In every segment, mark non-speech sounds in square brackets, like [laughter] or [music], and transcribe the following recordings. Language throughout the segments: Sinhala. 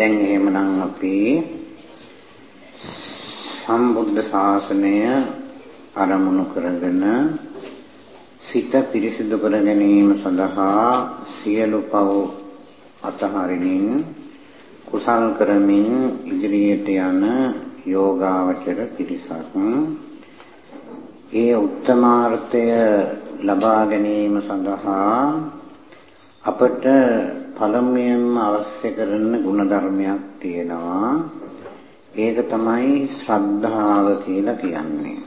දැන් එහෙමනම් අපි සම්බුද්ධ ශාසනය අරමුණු කරගෙන සිත පිරිසිදු කර ගැනීම සඳහා සියලු පව් අතහරිනින් කුසල් කරමින් ඉදිරියට යන යෝගාවචර පිරිසක්. ඒ උත්තමාර්ථය ලබා ගැනීම සඳහා අපට පළමුවෙන්ම අවශ්‍ය කරන ගුණධර්මයක් තියෙනවා. ඒක තමයි ශ්‍රද්ධාව කියලා කියන්නේ.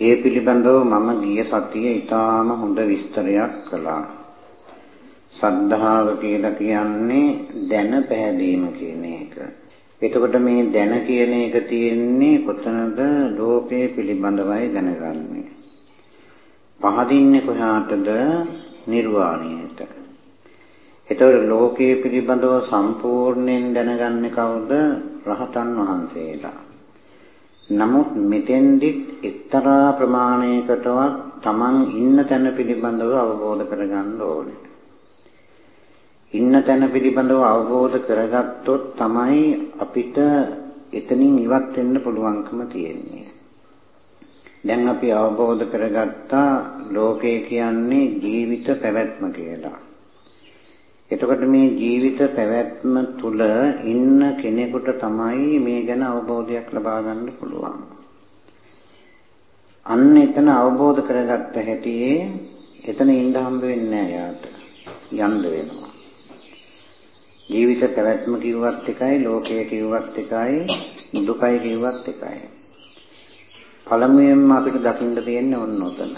ඒ පිළිබඳව මම ගිය සතියේ ඊටාම හොඳ විස්තරයක් කළා. ශ්‍රද්ධාව කියලා කියන්නේ දැන පැහැදීම කියන එක. එතකොට මේ දැන කියන එක තියෙන්නේ කොතනද? ලෝකයේ පිළිබඳවයි දැනගන්නේ. පහදින්නේ කොහාටද? නිර්වාණයට. එතකොට ලෝකයේ පිළිබඳව සම්පූර්ණයෙන් දැනගන්නේ කවුද? රහතන් වහන්සේලා. නමුත් මෙතෙන්දිත් එක්තරා ප්‍රමාණයකටවත් Taman ඉන්න තැන පිළිබඳව අවබෝධ කරගන්න ඕනේ. ඉන්න තැන පිළිබඳව අවබෝධ කරගත්තොත් තමයි අපිට එතනින් ඉවත් වෙන්න පුළුවන්කම තියෙන්නේ. දැන් අපි අවබෝධ කරගත්තා ලෝකය කියන්නේ ජීවිත පැවැත්ම කියලා. එතකොට මේ ජීවිත පැවැත්ම තුල ඉන්න කෙනෙකුට තමයි මේ ගැන අවබෝධයක් ලබා ගන්න පුළුවන්. අන්න එතන අවබෝධ කරගත්ත හැටියේ එතන ඉඳ හම්බ වෙන්නේ නැහැ යාට. යන්න වෙනවා. ජීවිත පැවැත්ම කිව්වත් එකයි ලෝකය කිව්වත් එකයි දුකයි කිව්වත් එකයි. පළමුවෙන්ම අපිට දකින්න තියෙන්නේ ඔන්න ඔතන.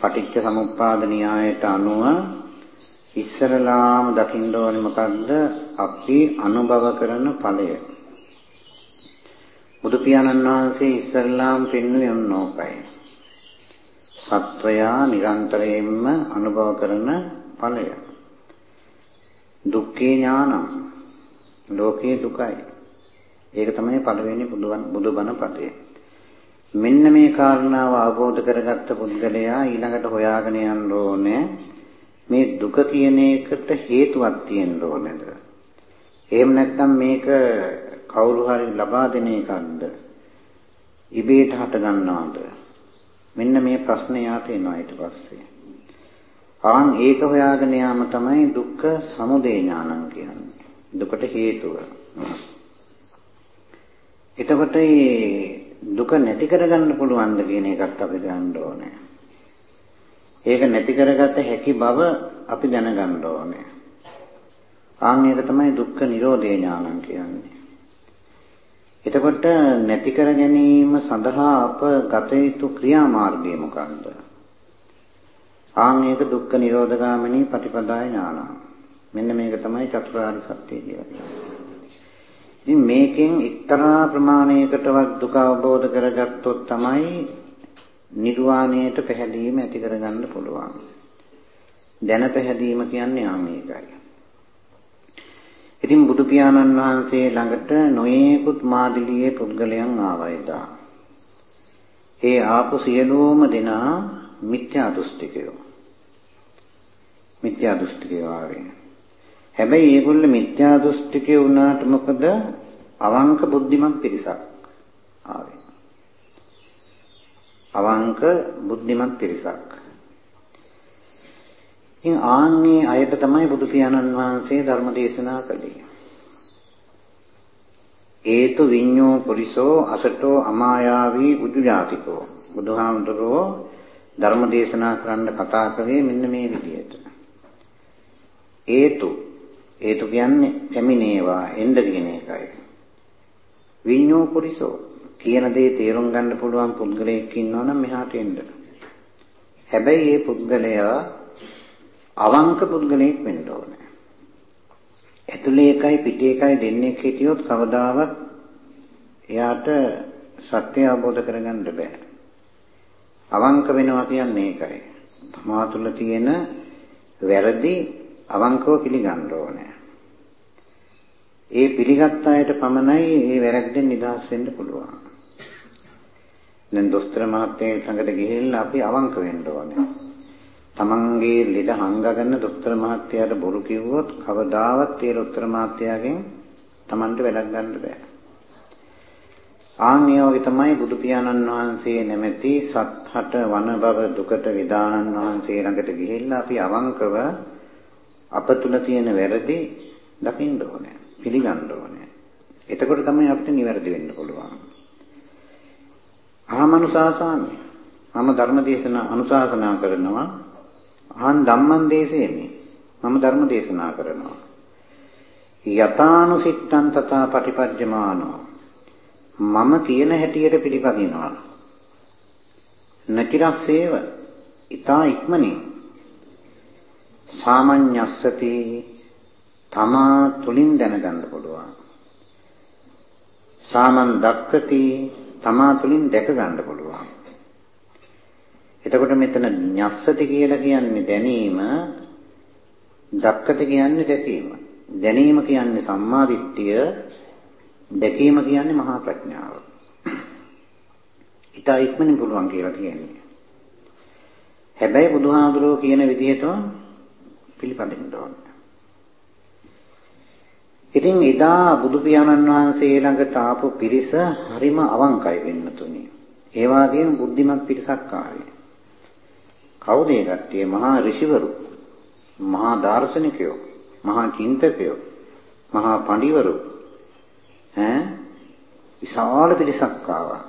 පටිච්ච සමුප්පාද න්‍යායට අනුව ඉස්සරලාම දකින්න ඕනේ මොකද්ද? අපි අනුභව කරන ඵලය. බුදු පියාණන් වහන්සේ ඉස්සරලාම පෙන්වන්නේ ඔන්න ඕකයි. සත්වයා නිරන්තරයෙන්ම අනුභව කරන ඵලය. දුක්ඛේ ඥානං ලෝකේ දුකයි. ඒක තමයි පළවෙනි බුදුබණ පදය. මෙන්න මේ කාරණාව අවබෝධ කරගත්ත පුද්ගලයා ඊළඟට හොයාගෙන යන්න ඕනේ මේ දුක කියන එකට හේතුවක් තියෙන්න ඕනේද? එහෙම නැත්නම් මේක කවුරු හරි ලබා දෙන එකක්ද? ඉබේට හට ගන්නවද? මෙන්න මේ ප්‍රශ්නේ යාට එනවා ඊට පස්සේ. ආන් ඒක හොයාගෙන යාම තමයි දුක්ඛ සමුදය ඥානං කියන්නේ. දුකට හේතුව. එතකොට මේ දුක නැති කරගන්න පුළුවන්ද කියන එකත් අපි ගන්න ඕනේ. ඒක නැති කරගත හැකි බව අපි දැනගන්න ඕනේ. ආන් ඒක තමයි දුක්ඛ නිරෝධේ ඥානං කියන්නේ. එතකොට නැති කර ගැනීම සඳහා අප ගත යුතු ක්‍රියාමාර්ගය මොකක්ද? ආන් ඒක දුක්ඛ නිරෝධගාමිනී පටිපදාය ඥානං. මෙන්න මේක තමයි චතුරාර්ය සත්‍ය කියන්නේ. ඉතින් මේකෙන් එක්තරා ප්‍රමාණයකටවත් දුක අවබෝධ කරගත්තොත් තමයි නිර්වාණයට පැහැදීම ඇති කරගන්න පුළුවන්. දැන පැහැදීම කියන්නේ ආ මේකයි. ඉතින් බුදු පියාණන් වහන්සේ ළඟට නොයේකුත් මාදිලියේ පුද්ගලයන් ආවයිදා. ඒ ආපු සියලුම දෙනා මිත්‍යා දෘෂ්ටිකයෝ. මිත්‍යා දෘෂ්ටිකයෝ ආවේ. හැබැයි ඒගොල්ල මිත්‍යා දෘෂ්ටිකේ වුණාට මොකද අවංක බුද්ධිමත් පිරිසක් ආවේ. අවංක බුද්ධිමත් පිරිසක්. ඉතින් ආන්නේ අයට තමයි බුදු පියාණන් වහන්සේ ධර්ම දේශනා කළේ. ඒතු විඤ්ඤෝ පුරිසෝ අසටෝ අමායාවී උජුජාතිකෝ බුදුහාමුදුරෝ ධර්ම දේශනා කරන්න කතා කරේ මෙන්න මේ විදිහට. ඒතු ඒතු කියන්නේ පැමිණේවා එන්න කියන එකයි. විඤ්ඤෝ පුරිසෝ කියන දේ තේරුම් ගන්න පුළුවන් පුද්ගලයෙක් ඉන්නවනම් මෙහාට එන්න. හැබැයි මේ පුද්ගලයා අවංක පුද්ගලයෙක් වෙන්න ඕනේ. ඇතුලේ එකයි පිටේ එකයි දෙන්නේ හිටියොත් කවදාවත් එයාට සත්‍ය අවබෝධ කරගන්න බෑ. අවංක වෙනවා කියන්නේ ඒකයි. තමා තුළ තියෙන වැරදි අවංකව පිළිගන්න ඕනේ. ඒ පිළිගත් අයට පමණයි මේ වැරද්දෙන් නිදහස් වෙන්න පුළුවන්. දැන් දොස්තර මහත්තයා ළඟට ගිහිල්ලා අපි අවංක වෙන්න ඕනේ. තමන්ගේ ලෙඩ හංගගෙන දොස්තර මහත්තයාට බොරු කිව්වොත් කවදාවත් ඒ දොස්තර මහත්තයාගෙන් තමන්ට වැඩක් ගන්න බෑ. ආන්‍ය වගේ තමයි බුදු පියාණන් වහන්සේ නැමැති සත්හට වන බව දුකට විදානන් වහන්සේ ළඟට ගිහිල්ලා අපි අවංකව අප තුල තියෙන වැරදි දකින්න ඕනේ පිළිගන්න ඕනේ. එතකොට තමයි අපිට නිවැරදි වෙන්න පුළුවන්. ආමනුසාසාමි මම ධර්ම දේශනා අනුශාසනා කරනවා. අහන් ධම්මං දේශේමි මම ධර්ම දේශනා කරනවා. යතානුසිට්ඨං තථා පටිපජ්ජමානෝ. මම කියන හැටියට පිළිපදිනවා. නකිරස්සේව ඊතා ඉක්මනින්. සාමඤ්ඤස්සති තමා තුලින් දැනගන්න පුළුවන්. සාමන් දක්කති තමා තුලින් දැක ගන්න පුළුවන්. එතකොට මෙතන ඤස්සති කියලා කියන්නේ දැනීම, දක්කති කියන්නේ දැකීම. දැනීම කියන්නේ සම්මාදිට්ඨිය දැකීම කියන්නේ මහා ප්‍රඥාව. ඊට ඉක්මනින් පුළුවන් කියලා කියන්නේ. හැබැයි බුදුහාඳුරෝ කියන විදිහටම පිළිපදින්න ඕනේ. ඉතින් එදා බුදු පියාණන් වහන්සේ ළඟට ආපු පිරිස හරිම අවංකයි වෙන්නතුනි. ඒ වගේම බුද්ධිමත් පිරිසක් ආවේ. කවුද ඒ කට්ටිය? මහා ඍෂිවරු, මහා දාර්ශනිකයෝ, මහා චින්තකයෝ, මහා පඬිවරු, ඈ විශාල පිරිසක් ආවා.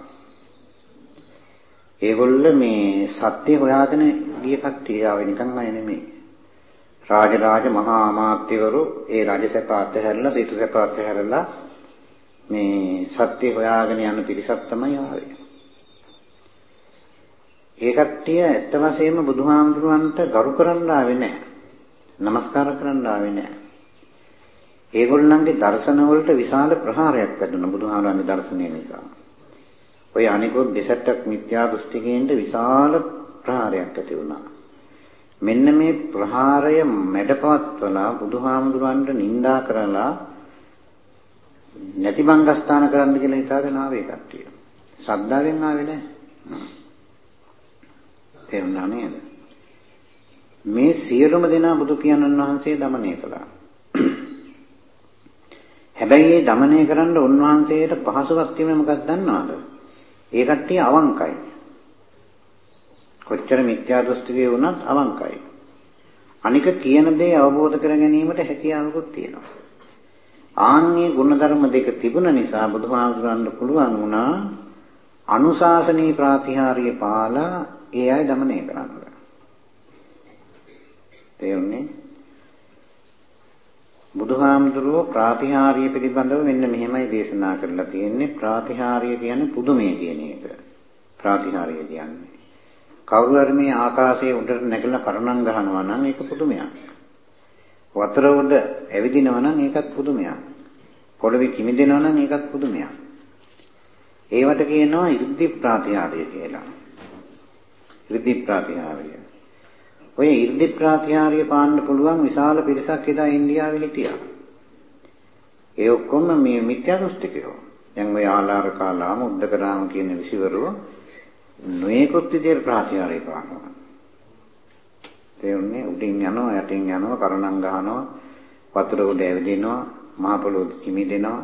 ඒගොල්ල මේ සත්‍ය හොයාගෙන ගිය කට්ටිය ආවේ නිකන් අය නෙමෙයි. රාජරාජ මහා අමාත්‍යවරු ඒ රජසැප අතහැරලා සිටු සැප අතහැරලා මේ සත්‍ය හොයාගෙන යන පිරිසක් තමයි ආවේ. ඒ කට්ටිය ඇත්ත වශයෙන්ම බුදුහාමුදුරුවන්ට ගරු කරන්න ආවේ නැහැ. নমස්කාර කරන්න ආවේ නැහැ. ඒගොල්ලන්ගේ දර්ශන වලට විශාල ප්‍රහාරයක් වැදුණා බුදුහාමරගේ දර්ශනය නිසා. ඔය අනිකොත් දෙසට්ටක් මිත්‍යා දෘෂ්ටිකේන්ට විශාල ප්‍රහාරයක් ඇති වුණා. මෙන්න මේ ප්‍රහාරය මැඩපවත්වලා බුදුහාමුදුරන්ට නිඳා කරලා නැති මංගස්ථාන කරන්න කියලා හිතාගෙන ආවේ කට්ටිය. ශ්‍රද්ධාවෙන් ආවේ නැහැ. තේරුණා නේද? මේ සියලුම දෙනා බුදු පියාණන් වහන්සේ দমনය කළා. හැබැයි මේ দমনය කරන්න උන්වහන්සේට පහසුවක් තියෙන්නේ මොකක්ද දන්නවද? ඒ කට්ටිය අවංකයි. කොච්චර මිත්‍යා දෘෂ්ටිකේ වුණත් අවංකයි. අනික කියන දේ අවබෝධ කර ගැනීමට හැකියාවකුත් තියෙනවා. ආන්ගේ ගුණධර්ම දෙක තිබුණ නිසා බුදුහාමුදුරන්ට පුළුවන් වුණා අනුශාසනීය ප්‍රාතිහාර්ය පාලා ඒ අය দমনය කරන්න. තේරුණේ? බුදුහාමුදුරුවෝ ප්‍රාතිහාර්ය පිළිබඳව මෙන්න මෙහෙමයි දේශනා කරලා තියෙන්නේ ප්‍රාතිහාර්ය කියන්නේ පුදුමය කියන එක. ප්‍රාතිහාර්ය කියන්නේ කවුරු හරි මේ ආකාශයේ උඩට නැගලා කරණම් ගහනවා නම් ඒක පුදුමයක්. වතුර උඩ ඇවිදිනවා නම් ඒකත් පුදුමයක්. පොළවේ කිමිදෙනවා නම් ඒකත් පුදුමයක්. ඒවට කියනවා ඉර්ධි ප්‍රාතිහාර්ය කියලා. ඉර්ධි ප්‍රාතිහාර්ය. ඔය 이르දි ප්‍රාතිහාර්ය පාන්න පුළුවන් විශාල පිරිසක් එදා ඉන්දියාවේ හිටියා. ඒ ඔක්කොම මේ මිත්‍යා දෘෂ්ටිකයෝ. දැන් ඔය ආලාරකාලාම උද්දකරාම කියන විසිවරු නොයෙකුත් විදියට ප්‍රාතිහාර්ය පානවා. තේරුණේ උඩින් යනවා යටින් යනවා කරණම් ගහනවා වතුර උඩ ඇවිදිනවා මහ පොළොව කිමිදෙනවා.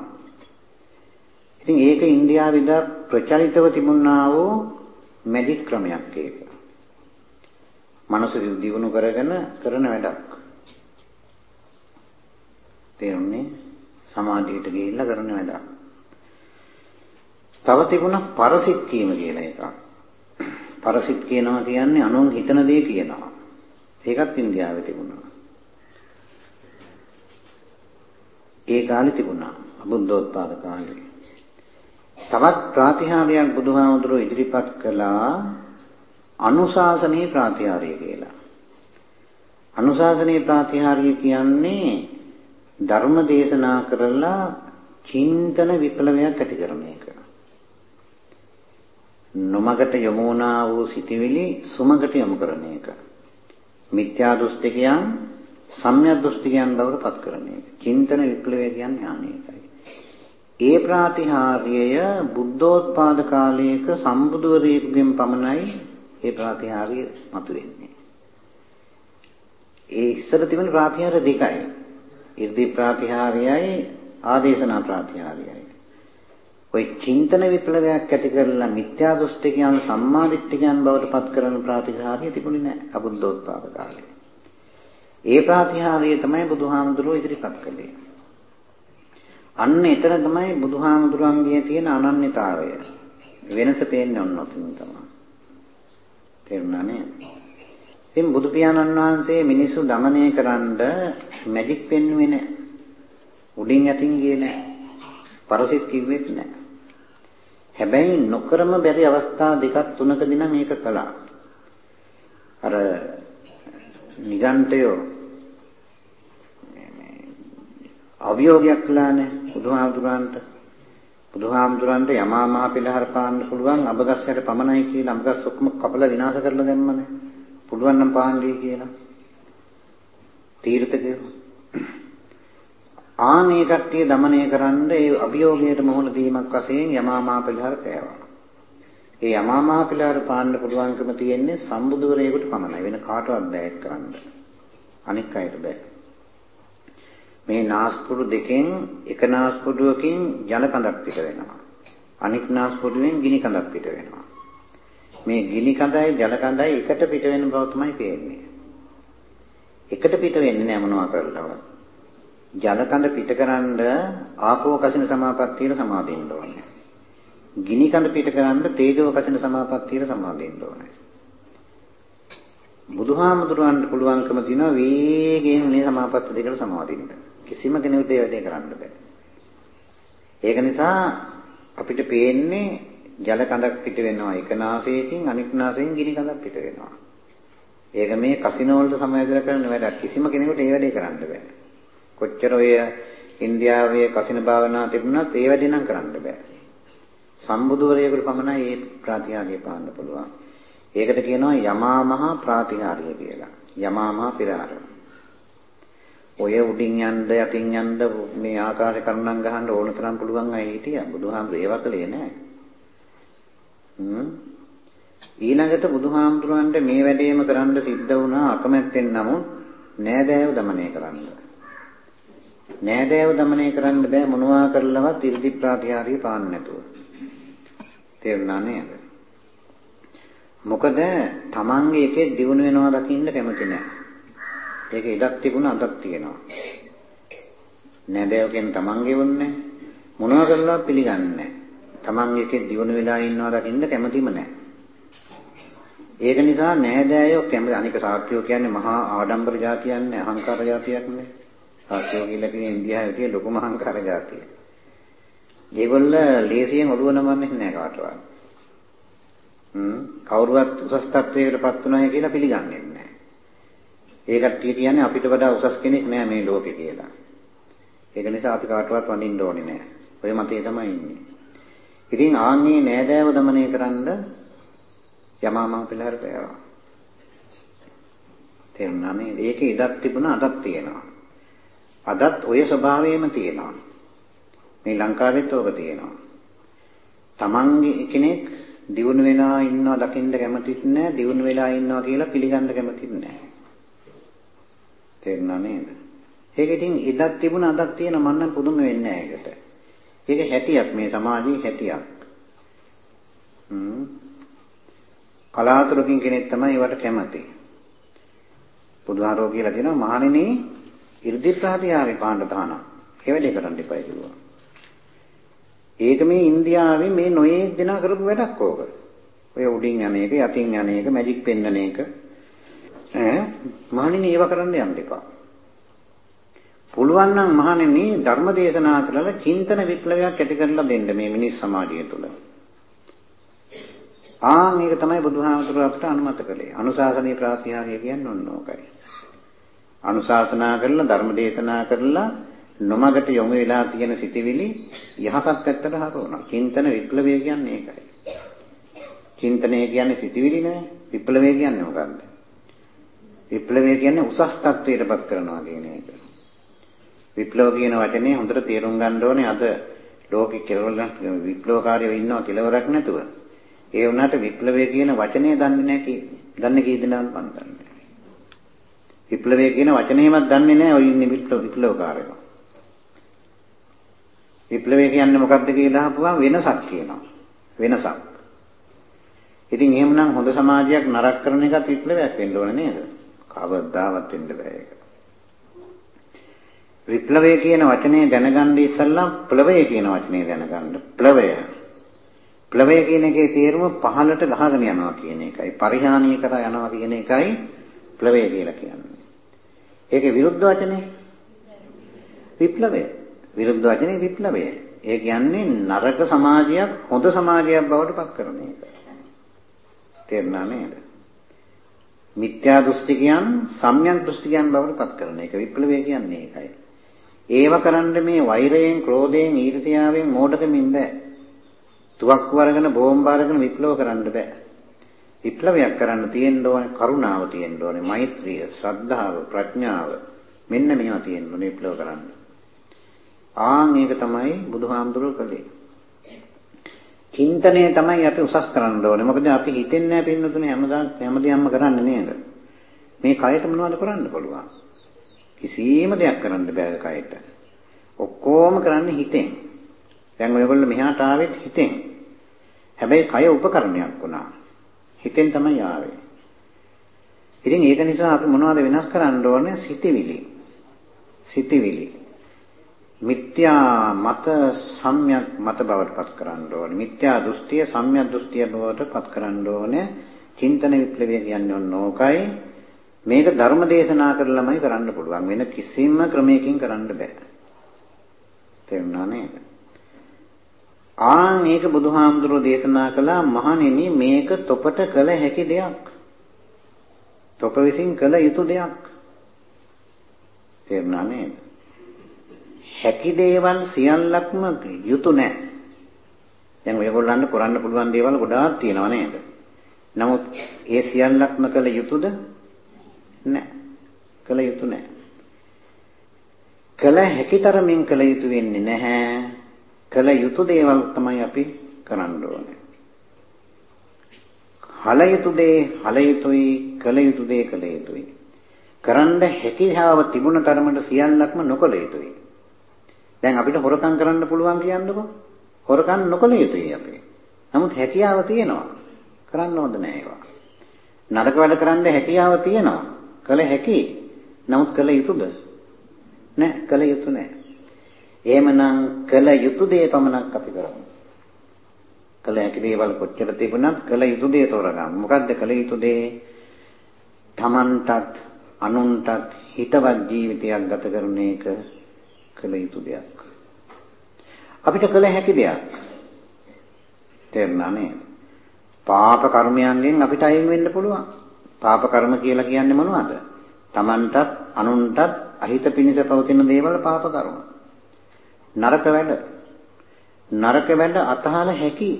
ඉතින් ඒක ඉන්දියාවේ ප්‍රචලිතව තිබුණා වූ මැජික් ක්‍රමයක් ඒක. මනස දියුණු කරගෙන කරන වැඩක්. තේරුණේ? සමාධියට ගිහිල්ලා කරන වැඩක්. තව තිබුණා පරසිට කීම කියන එක. පරසිට කියනවා කියන්නේ අනුන් හිතන දේ කියනවා. ඒකත් ඉන්දියාවේ තිබුණා. ඒ කාලේ තිබුණා. බුද්ධෝත්පාද කාලේ. තවත් ප්‍රාතිහාර්යයක් බුදුහාමුදුරුවෝ ඉදිරිපත් කළා අනුශාසනීය ප්‍රාතිහාර්ය කියලා. අනුශාසනීය ප්‍රාතිහාර්ය කියන්නේ ධර්ම දේශනා කරලා චින්තන විප්ලවයක් ඇති කරන එක. නොමගට යොමු වුණා වූ සිටිවිලි සුමගට යොමු කරන එක. මිත්‍යා දෘෂ්ටිකයන් සම්‍යක් දෘෂ්ටිකයන් බවට පත් කරන එක. චින්තන විප්ලවය කියන්නේ ආනේකයි. ඒ ප්‍රාතිහාර්යය බුද්ධෝත්පාද කාලයක සම්බුදුවරයෙකුගෙන් පමණයි ඒ ප්‍රාතිහාර්ය මතුවෙන්නේ. ඒ ඉස්සර තිබෙන ප්‍රාතිහාර්ය දෙකයි. 이르දි ප්‍රාතිහාර්යයි ආදේශනා ප්‍රාතිහාර්යයි. ওই චින්තන විප්ලවයක් ඇති කරලා මිත්‍යා දෘෂ්ටිකයන් සම්මා දිට්ඨිකයන් බවට පත් කරන ප්‍රතිහාරය තිබුණේ නැහැ අබුද්ධෝත්පාද කාලේ. ඒ ප්‍රතිහාරය තමයි බුදුහාමුදුරුවෝ ඉදිරිපත් කළේ. අන්න එතන තමයි බුදුහාමුදුරන්ගේ තියෙන අනන්‍යතාවය. වෙනස පේන්නේ ඔන්න ඔතන තමයි. තේරුණා නේද? ඉතින් බුදු පියාණන් වහන්සේ මිනිස්සු দমনය කරන්න මැජික් පෙන්වුවේ නැහැ. උඩින් යටින් ගියේ නැහැ. පරසිට කිව්වෙත් නැහැ. හැබැයි නොකරම බැරි අවස්ථා දෙකක් තුනකදී නම් මේක කළා. අර නිගන්ඨයෝ අභියෝගයක් කළානේ බුදුහාමුදුරන්ට. බුදුහාමුදුරන්ට යමා මහ පිළහර පාන්න පුළුවන් අබගස්සයට පමණයි කියලා අබගස් ඔක්කොම කපලා විනාශ කරලා දැම්මනේ. පුළුවන් නම් පාන්නේ කියලා. තීර්ථකයෝ. ආනේ කට්ටිය দমনය කරන්න ඒ අභියෝගයට මුහුණ දීමක් වශයෙන් යමාමා පිළාර පෑවා. ඒ යමාමා පිළාර පාන්න පුළුවන්කම තියෙන්නේ සම්බුදුරේකට පමණයි. වෙන කාටවත් බෑ කරන්න. අනික් අයට බෑ. මේ නාස්පුඩු දෙකෙන් එක නාස්පුඩුවකින් ජල කඳක් පිට වෙනවා. අනික් නාස්පුඩුවෙන් ගිනි කඳක් පිට වෙනවා. මේ ගිනි කඳයි ජල කඳයි එකට පිට වෙන බව තමයි පේන්නේ. එකට පිට වෙන්නේ නැහැ මොනවා කරලවත්. ජල කඳ පිටකරනද ආපෝ කසින සමාපත්තියට සමාදින්න ඕනේ. ගිනි කඳ පිටකරනද තේජෝ කසින සමාපත්තියට සමාදින්න ඕනේ. බුදුහාමුදුරන්ට පුළුවන්කම තියෙනවා වේගයෙන් මේ සමාපත්ති දෙකට සමාදින්න. කිසිම කෙනෙකුට ඒ වැඩේ කරන්න බෑ. ඒක නිසා අපිට පේන්නේ ජල කඳක් පිට වෙනවා එක නාසයකින් අනිත් නාසයෙන් ගිනි කඳක් පිට වෙනවා. ඒක මේ කසිනෝ වලට සමයදලා කරන වැඩක්. කිසිම කෙනෙකුට ඒ වැඩේ කරන්න බෑ. කොච්චර ඔය ඉන්දියාවේ කසින භාවනා තිබුණත් ඒ වැඩේ නම් කරන්න බෑ. සම්බුදුවරයෙකුට පමණයි මේ ප්‍රාතිහාර්ය පාන්න පුළුවන්. ඒකට කියනවා යමා මහා ප්‍රාතිහාර්ය කියලා. යමා මහා පිරාර. ඔය උඩින් යන්න යටින් යන්න මේ ආකාරය කරුණම් ගහන්න ඕන තරම් පුළුවන් අය හිටියා. බුදුහාමුදුරේ ඒව කළේ නෑ. හ්ම් ඊළඟට බුදුහාමුදුරන්ට මේ වැඩේම කරන්න සිද්ධ වුණා අකමැත්තෙන් නමුත් නෑදෑයව দমনය කරන්න. නෑදෑව দমনය කරන්න බෑ මොනවා කරලවත් ඉර්ධි ප්‍රාතිහාර්ය පාන්න නැතුව. තේරුණා නේද? මොකද Tamange එකේ දිනු වෙනවා දකින්න කැමති නෑ. ඒක ඉඩක් තිබුණා අදක් තියෙනවා. නෑදෑව කියන්නේ Tamange වුණේ මොනවා කරලවත් පිළිගන්නේ නෑ. Tamange එකේ දිනු වෙලා ඉන්නවා දකින්න කැමතිම නෑ. ඒක නිසා නෑදෑයෝ කැමති අනික සාත්‍යෝ කියන්නේ මහා ආඩම්බර જાතියන්නේ අහංකාර જાතියක් නේ. සත්‍යෝ කියලා කියන්නේ ඉන්දියාවේ තියෙන ලොකුම අහංකාර జాතිය. ඒගොල්ල ලේසියෙන් ඔළුව නමන්නේ නැහැ කාටවත්. හ්ම් කවුරුවත් උසස් තත්වයකටපත් උනායි කියලා පිළිගන්නේ නැහැ. ඒකට කියන්නේ අපිට වඩා උසස් කෙනෙක් නැහැ මේ ලෝකේ කියලා. ඒක නිසා අපි කාටවත් වඳින්න ඕනේ නැහැ. ඔය මතේ තමයි ඉන්නේ. ඉතින් ආන්නේ නෑදෑව দমনය කරන්න යමා මම පිළහර පෑවා. තේරුණා නේද? ඒකේ ඉඩක් තිබුණා අදක් තියෙනවා. අදත් ඔය ස්වභාවයම තියෙනවා. මේ ලංකාවෙත් ඕක තියෙනවා. තමන්ගේ කෙනෙක් දියුණු වෙලා ඉන්නවා දකින්න කැමතිත් නැහැ දියුණු වෙලා ඉන්නවා කියලා පිළිගන්න කැමතිත් නැහැ තේරුණා නේද? ඒක ඉතින් ඉදක් තිබුණ අදක් තියෙන මම නම් පුදුම වෙන්නේ නැහැ ඒකට. ඒක හැටියක් මේ සමාජයේ හැටියක්. හ්ම්. කලාතුරකින් කෙනෙක් තමයි ඒවට කැමති. බුදුහාරෝ කියලා තියෙනවා මහණෙනි 이르දි ප්‍රාතිහාරේ පාණ්ඩ දාන. ඒ වැඩේ කරන්න එපා කිව්වා. ඒක මේ ඉන්දියාවේ මේ නොයේ දෙනා කරපු වැඩක් ඕක. ඔය උඩින් යන එක, යටින් යන එක, මැජික් පෙන්නන එක ඈ මහණෙනි ඒව කරන්න යන්න එපා. පුළුවන් නම් මහණෙනි ධර්ම දේශනා කරලා චින්තන විප්ලවයක් ඇති කරලා දෙන්න මේ මිනිස් සමාජය තුළ. ආ මේක තමයි බුදුහාමුදුරුවෝ අපට අනුමත කළේ. අනුශාසනීය ප්‍රාතිහාර්ය කියන්නේ ඔන්න ඕකයි. අනුශාසනා කරලා ධර්ම දේශනා කරලා නොමගට යොමු වෙලා තියෙන සිටිවිලි යහපත් පැත්තට හරවනවා. චින්තන විප්ලවය කියන්නේ ඒකයි. චින්තනය කියන්නේ සිටිවිලි නෙවෙයි. විප්ලවය කියන්නේ මොකක්ද? විප්ලවය කියන්නේ උසස් තත්වයටපත් කරනවා කියන එක. විප්ලව කියන වචනේ හොඳට තේරුම් ගන්න ඕනේ අද ලෝකෙ කෙරවල විප්ලවකාරයෝ ඉන්නවා කෙලවරක් නැතුව. ඒ වුණාට විප්ලවය කියන වචනේ දන්නේ නැහැ කී දන්නේ කී දෙනාද මන් දන්නේ. විප්ලවය කියන වචනේවත් දන්නේ නැහැ ඔය ඉන්නේ විප්ලව විප්ලවකාරයෝ. විප්ලවය කියන්නේ මොකක්ද කියලා අහපුවම වෙනසක් කියනවා. වෙනසක්. ඉතින් එහෙමනම් හොඳ සමාජයක් නරක කරන එකත් විප්ලවයක් වෙන්න ඕන නේද? කවදාවත් වෙන්න බෑ ඒක. විප්ලවය කියන වචනේ දැනගන්න ඉස්සෙල්ලා ප්ලවය කියන වචනේ දැනගන්න. ප්ලවය. ප්ලවය කියන එකේ තේරුම පහළට ගහගෙන යනවා කියන එකයි. පරිහානිය කරා යනවා කියන එකයි ප්ලවය කියලා කියන්නේ. ඒකේ විරුද්ධ වචනේ විප්ලවය. විරුද්ධ වචනේ විප්ලවය. ඒ කියන්නේ නරක සමාජයක් හොඳ සමාජයක් බවට පත් කරන එක. තේරුණා නේද? මිත්‍යා දෘෂ්ටිකයන් සම්‍යක් දෘෂ්ටිකයන් බවට පත් කරන එක විප්ලවය කියන්නේ ඒකයි. ඒව කරන්න මේ වෛරයෙන්, ක්‍රෝධයෙන්, ඊර්ෂ්‍යාවෙන්, මෝඩකමින් බෑ. තුවක්කු අරගෙන බෝම්බ අරගෙන විප්ලව කරන්න බෑ. විප්ලවයක් කරන්න තියෙන්න ඕනේ කරුණාව තියෙන්න ඕනේ, මෛත්‍රිය, ශ්‍රද්ධාව, ප්‍රඥාව. මෙන්න මේවා තියෙන්න ඕනේ විප්ලව කරන්න. ආන් මේක තමයි බුදුහාමුදුරුවෝ කළේ. චින්තනය තමයි අපි උසස් කරන්න ඕනේ. මොකද අපි හිතෙන්නේ නැහැ පින්නතුනේ හැමදාම හැමදේම කරන්නේ නේද? මේ කයට මොනවද කරන්න පුළුවන්? කිසිම දෙයක් කරන්න බෑ කයට. ඔක්කොම කරන්නේ හිතෙන්. දැන් ඔයගොල්ලෝ මෙහාට ආවෙත් හිතෙන්. හැබැයි කය උපකරණයක් වුණා. හිතෙන් තමයි ආවේ. ඉතින් ඒක නිසා අපි මොනවද වෙනස් කරන්න ඕනේ? සිතිවිලි. සිතිවිලි. මිත්‍යා මත සම්‍යක් මත බවට පත් කරන්න ඕනේ. මිත්‍යා දෘෂ්ටිය සම්‍යක් දෘෂ්ටිය බවට පත් කරන්න ඕනේ. චින්තන විප්ලවය කියන්නේ ඔන්න ඕකයි. මේක ධර්ම දේශනා කරලාමයි කරන්න පුළුවන්. වෙන කිසිම ක්‍රමයකින් කරන්න බෑ. තේරුණා නේද? ආන් මේක බුදුහාමුදුරෝ දේශනා කළා මහණෙනි මේක තොපට කළ හැකි දෙයක්. තොප විසින් කළ යුතු දෙයක්. තේරුණා නේද? හැකි දේවල් සියල්ලක්ම යුතු නැහැ. දැන් ඔයගොල්ලන්ට කරන්න පුළුවන් දේවල් ගොඩාක් තියෙනවා නේද? නමුත් ඒ සියල්ලක්ම කළ යුතුද? නැහැ. කළ යුතු නැහැ. කළ හැකි තරමින් කළ යුතු වෙන්නේ නැහැ. කළ යුතු දේවල් තමයි අපි කරන්න ඕනේ. හල යුතු දේ හල යුතුයි, කළ යුතු දේ කළ යුතුයි. කරන්න හැකියාව තිබුණ තරමට සියල්ලක්ම නොකළ යුතුයි. දැන් අපිට හොරකම් කරන්න පුළුවන් කියන්නකො. හොරකම් නොකළ යුතුයි අපි. නමුත් හැකියාව තියෙනවා. කරන්න හොඳ නෑ ඒවා. නරක වැඩ කරන්න හැකියාව තියෙනවා. කළ හැකි. නමුත් කළ යුතුද? නෑ කළ යුතු නෑ. එහෙමනම් කළ යුතු දේ පමණක් අපි කරමු. කළ හැකි දේවල් කොච්චර තිබුණත් කළ යුතු දේ තෝරගන්න. මොකද්ද කළ යුතු දේ? Tamanටත් අනුන්ටත් හිතවත් ජීවිතයක් ගත කරන එක කළ යුතු දෙයක්. අපිට කළ හැකි දෙයක්. තේරුණා නේද? පාප කර්මයන්ගෙන් අපිට අයින් වෙන්න පුළුවන්. පාප කර්ම කියලා කියන්නේ මොනවද? Tamanටත් අනුන්ටත් අහිත පිනිස පවතින දේවල් පාප කර්ම. නරක වැඩ. නරක වැඩ අතහල හැකි.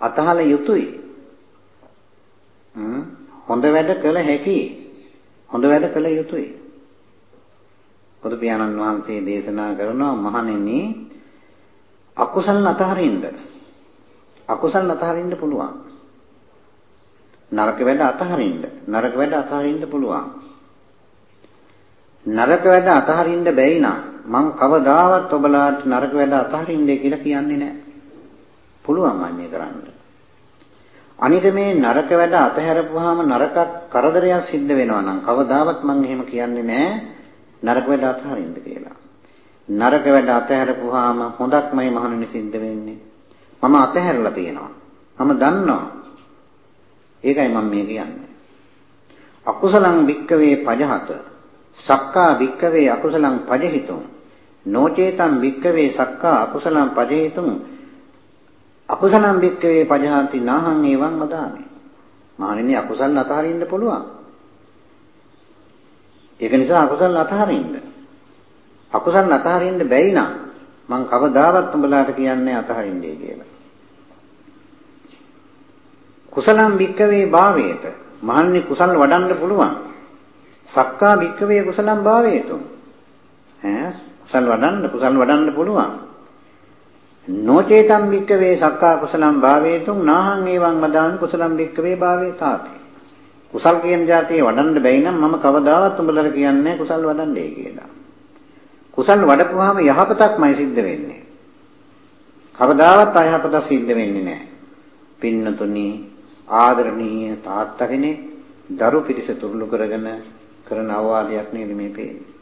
අතහල යුතුයි. හොඳ වැඩ කළ හැකි. හොඳ වැඩ කළ යුතුයි. බුදු පියාණන් වහන්සේ දේශනා කරනවා මහණෙනි අකුසල් අතහරින්න. අකුසල් අතහරින්න පුළුවන්. නරක වැඩ අතහරින්න. නරක වැඩ අතහරින්න පුළුවන්. නරක වැඩ අතහරින්න බැයි නම් මං කවදාවත් ඔබලාට නරක වැඩ අතහරින්නේ කියලා කියන්නේ නැහැ. පුළුවන් අන්නේ කරන්න. අනික මේ නරක වැඩ අතහැරපුවාම නරක කරදරයක් සිද්ධ වෙනවා නම් කවදාවත් මං එහෙම කියන්නේ නැහැ. නරක වැඩ අතහරින්න කියලා. නරක වැඩ අතහැරපුවාම හොඳක්මයි මහණෙනි සිද්ධ වෙන්නේ. මම අතහැරලා තියෙනවා. මම දන්නවා. ඒකයි මම මේ කියන්නේ. අකුසලං වික්කවේ පජහත සක්කා වික්කවේ අකුසලං පජහිතුං නොචේතං වික්කවේ සක්කා අකුසලං පජහිතුං අකුසලං වික්කවේ පජහති නාහං එවං වදාමි. මහණෙනි අකුසල් අතහරින්න පුළුවන්. ඒක නිසා අකුසල් අතහරින්න. අකුසල් අතහරින්න බැයි නම් මං කවදාවත් උඹලාට කියන්නේ අතහරින්නේ කියලා. කුසලම් වික්කවේ භාවයට මහන්නේ කුසල් වඩන්න පුළුවන්. සක්කා වික්කවේ කුසලම් භාවයතු. ඈ කුසල් වඩන්න කුසල් වඩන්න පුළුවන්. නොචේතම් වික්කවේ සක්කා කුසලම් භාවේතුං නාහං එවං මදාන් කුසලම් වික්කවේ භාවේ තාති. කුසල් කියන જાතිය වඩන්න බැයි නම් මම කවදාවත් උඹලට කියන්නේ කුසල් වඩන්නයි කියලා. කුසල් වඩපුවාම යහපතක්මයි සිද්ධ වෙන්නේ. කවදාවත් අයහපත සිද්ධ වෙන්නේ නැහැ. පින්නතුනි ආදරණීය තාත්තා කෙනෙක් දරු පිරිස තුරුළු කරගෙන කරන අවවාදයක් නේද මේ පේන්නේ.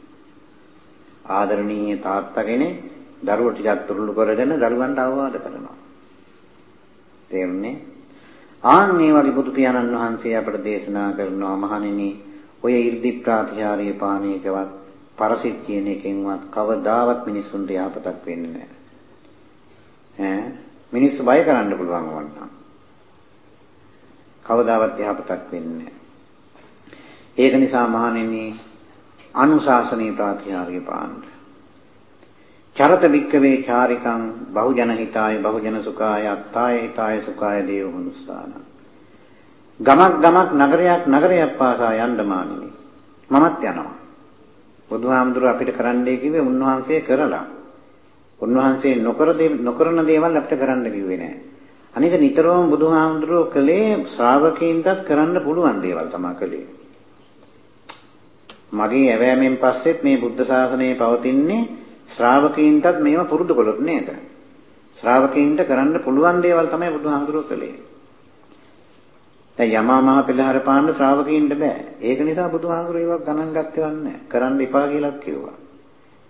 ආදරණීය තාත්තා කෙනෙක් දරුවෝ ටිකක් තුරුළු කරගෙන දරුවන්ට අවවාද කරනවා. තේරුණේ? ආන් මේ වගේ බුදු පියාණන් වහන්සේ අපට දේශනා කරනවා මහණෙනි ඔය 이르දි ප්‍රාතිහාර්ය පාණයකවත් පරසිට කියන එකෙන්වත් කවදාවත් මිනිසුන්ට යහපතක් වෙන්නේ නැහැ. ඈ මිනිස්සු බය කරන්න පුළුවන් වන්නා. කවදාවත් යහපතක් වෙන්නේ ඒක නිසා මහණෙනි අනුශාසනීය ප්‍රාතිහාර්ය පාණ්ඩ. චරත වික්කවේ චාරිකං බහුජන හිතාය බහුජන සුඛාය අත්තාය හිතාය සුඛාය දේව හුනුස්සාන. ගමක් ගමක් නගරයක් නගරයක් පාසා යන්න මානිනි. මමත් යනවා. බුදුහාමුදුර අපිට කරන්නයි කිව්වේ උන්වහන්සේ කරලා. උන්වහන්සේ නොකර නොකරන දේවල් අපිට කරන්න කිව්වේ නෑ. අනික නිතරම බුදුහාමුදුරුවෝ කළේ ශ්‍රාවකීන්ටත් කරන්න පුළුවන් දේවල් තමයි කළේ. මගේ ඇවෑමෙන් පස්සෙත් මේ බුද්ධ ශාසනය පවතින්නේ ශ්‍රාවකීන්ටත් මේවා පුරුදු කළොත් නේද? ශ්‍රාවකීන්ට කරන්න පුළුවන් දේවල් තමයි බුදුහාමුදුරුවෝ කළේ. දැන් යමා මහ පෙළහර පාන්න ශ්‍රාවකීන්ට බෑ. ඒක නිසා බුදුහාමුදුරුවෝ ඒවා ගණන් ගත්තේ නැහැ. කරන්න එපා කියලා කිව්වා.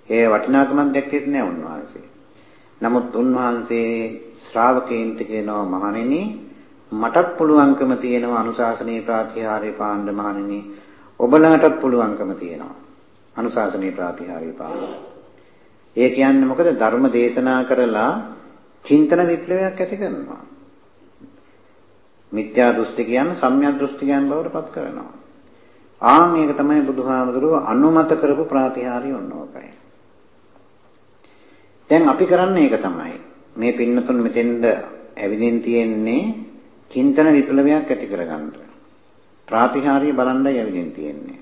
ඒ වටිනාකමක් දැක්කෙත් නෑ උන්වහන්සේ. නමුත් උන්වහන්සේ ශ්‍රාවකයන්ට කියනවා මහණෙනි මටත් පුළුවන්කම තියෙනවා අනුශාසනීය ප්‍රාතිහාර්ය පාණ්ඩ මහණෙනි ඔබලාටත් පුළුවන්කම තියෙනවා අනුශාසනීය ප්‍රාතිහාර්ය පාණ්ඩ. ඒ කියන්නේ මොකද ධර්ම දේශනා කරලා චින්තන විප්ලවයක් ඇති කරනවා. මිත්‍යා දෘෂ්ටි කියන්නේ සම්‍යක් දෘෂ්ටිකයන් බවට පත් කරනවා. ආන් මේක තමයි බුදුහාමුදුරුව අනුමත කරපු ප්‍රාතිහාර්ය ඔන්නෝකයි. දැන් අපි කරන්නේ ඒක තමයි. මේ පින්නතුන් මෙතෙන්ද ඇවිදින් තියෙන්නේ චින්තන විප්ලවයක් ඇති කරගන්න. ප්‍රාතිහාර්ය බලන්නයි ඇවිදින් තියෙන්නේ.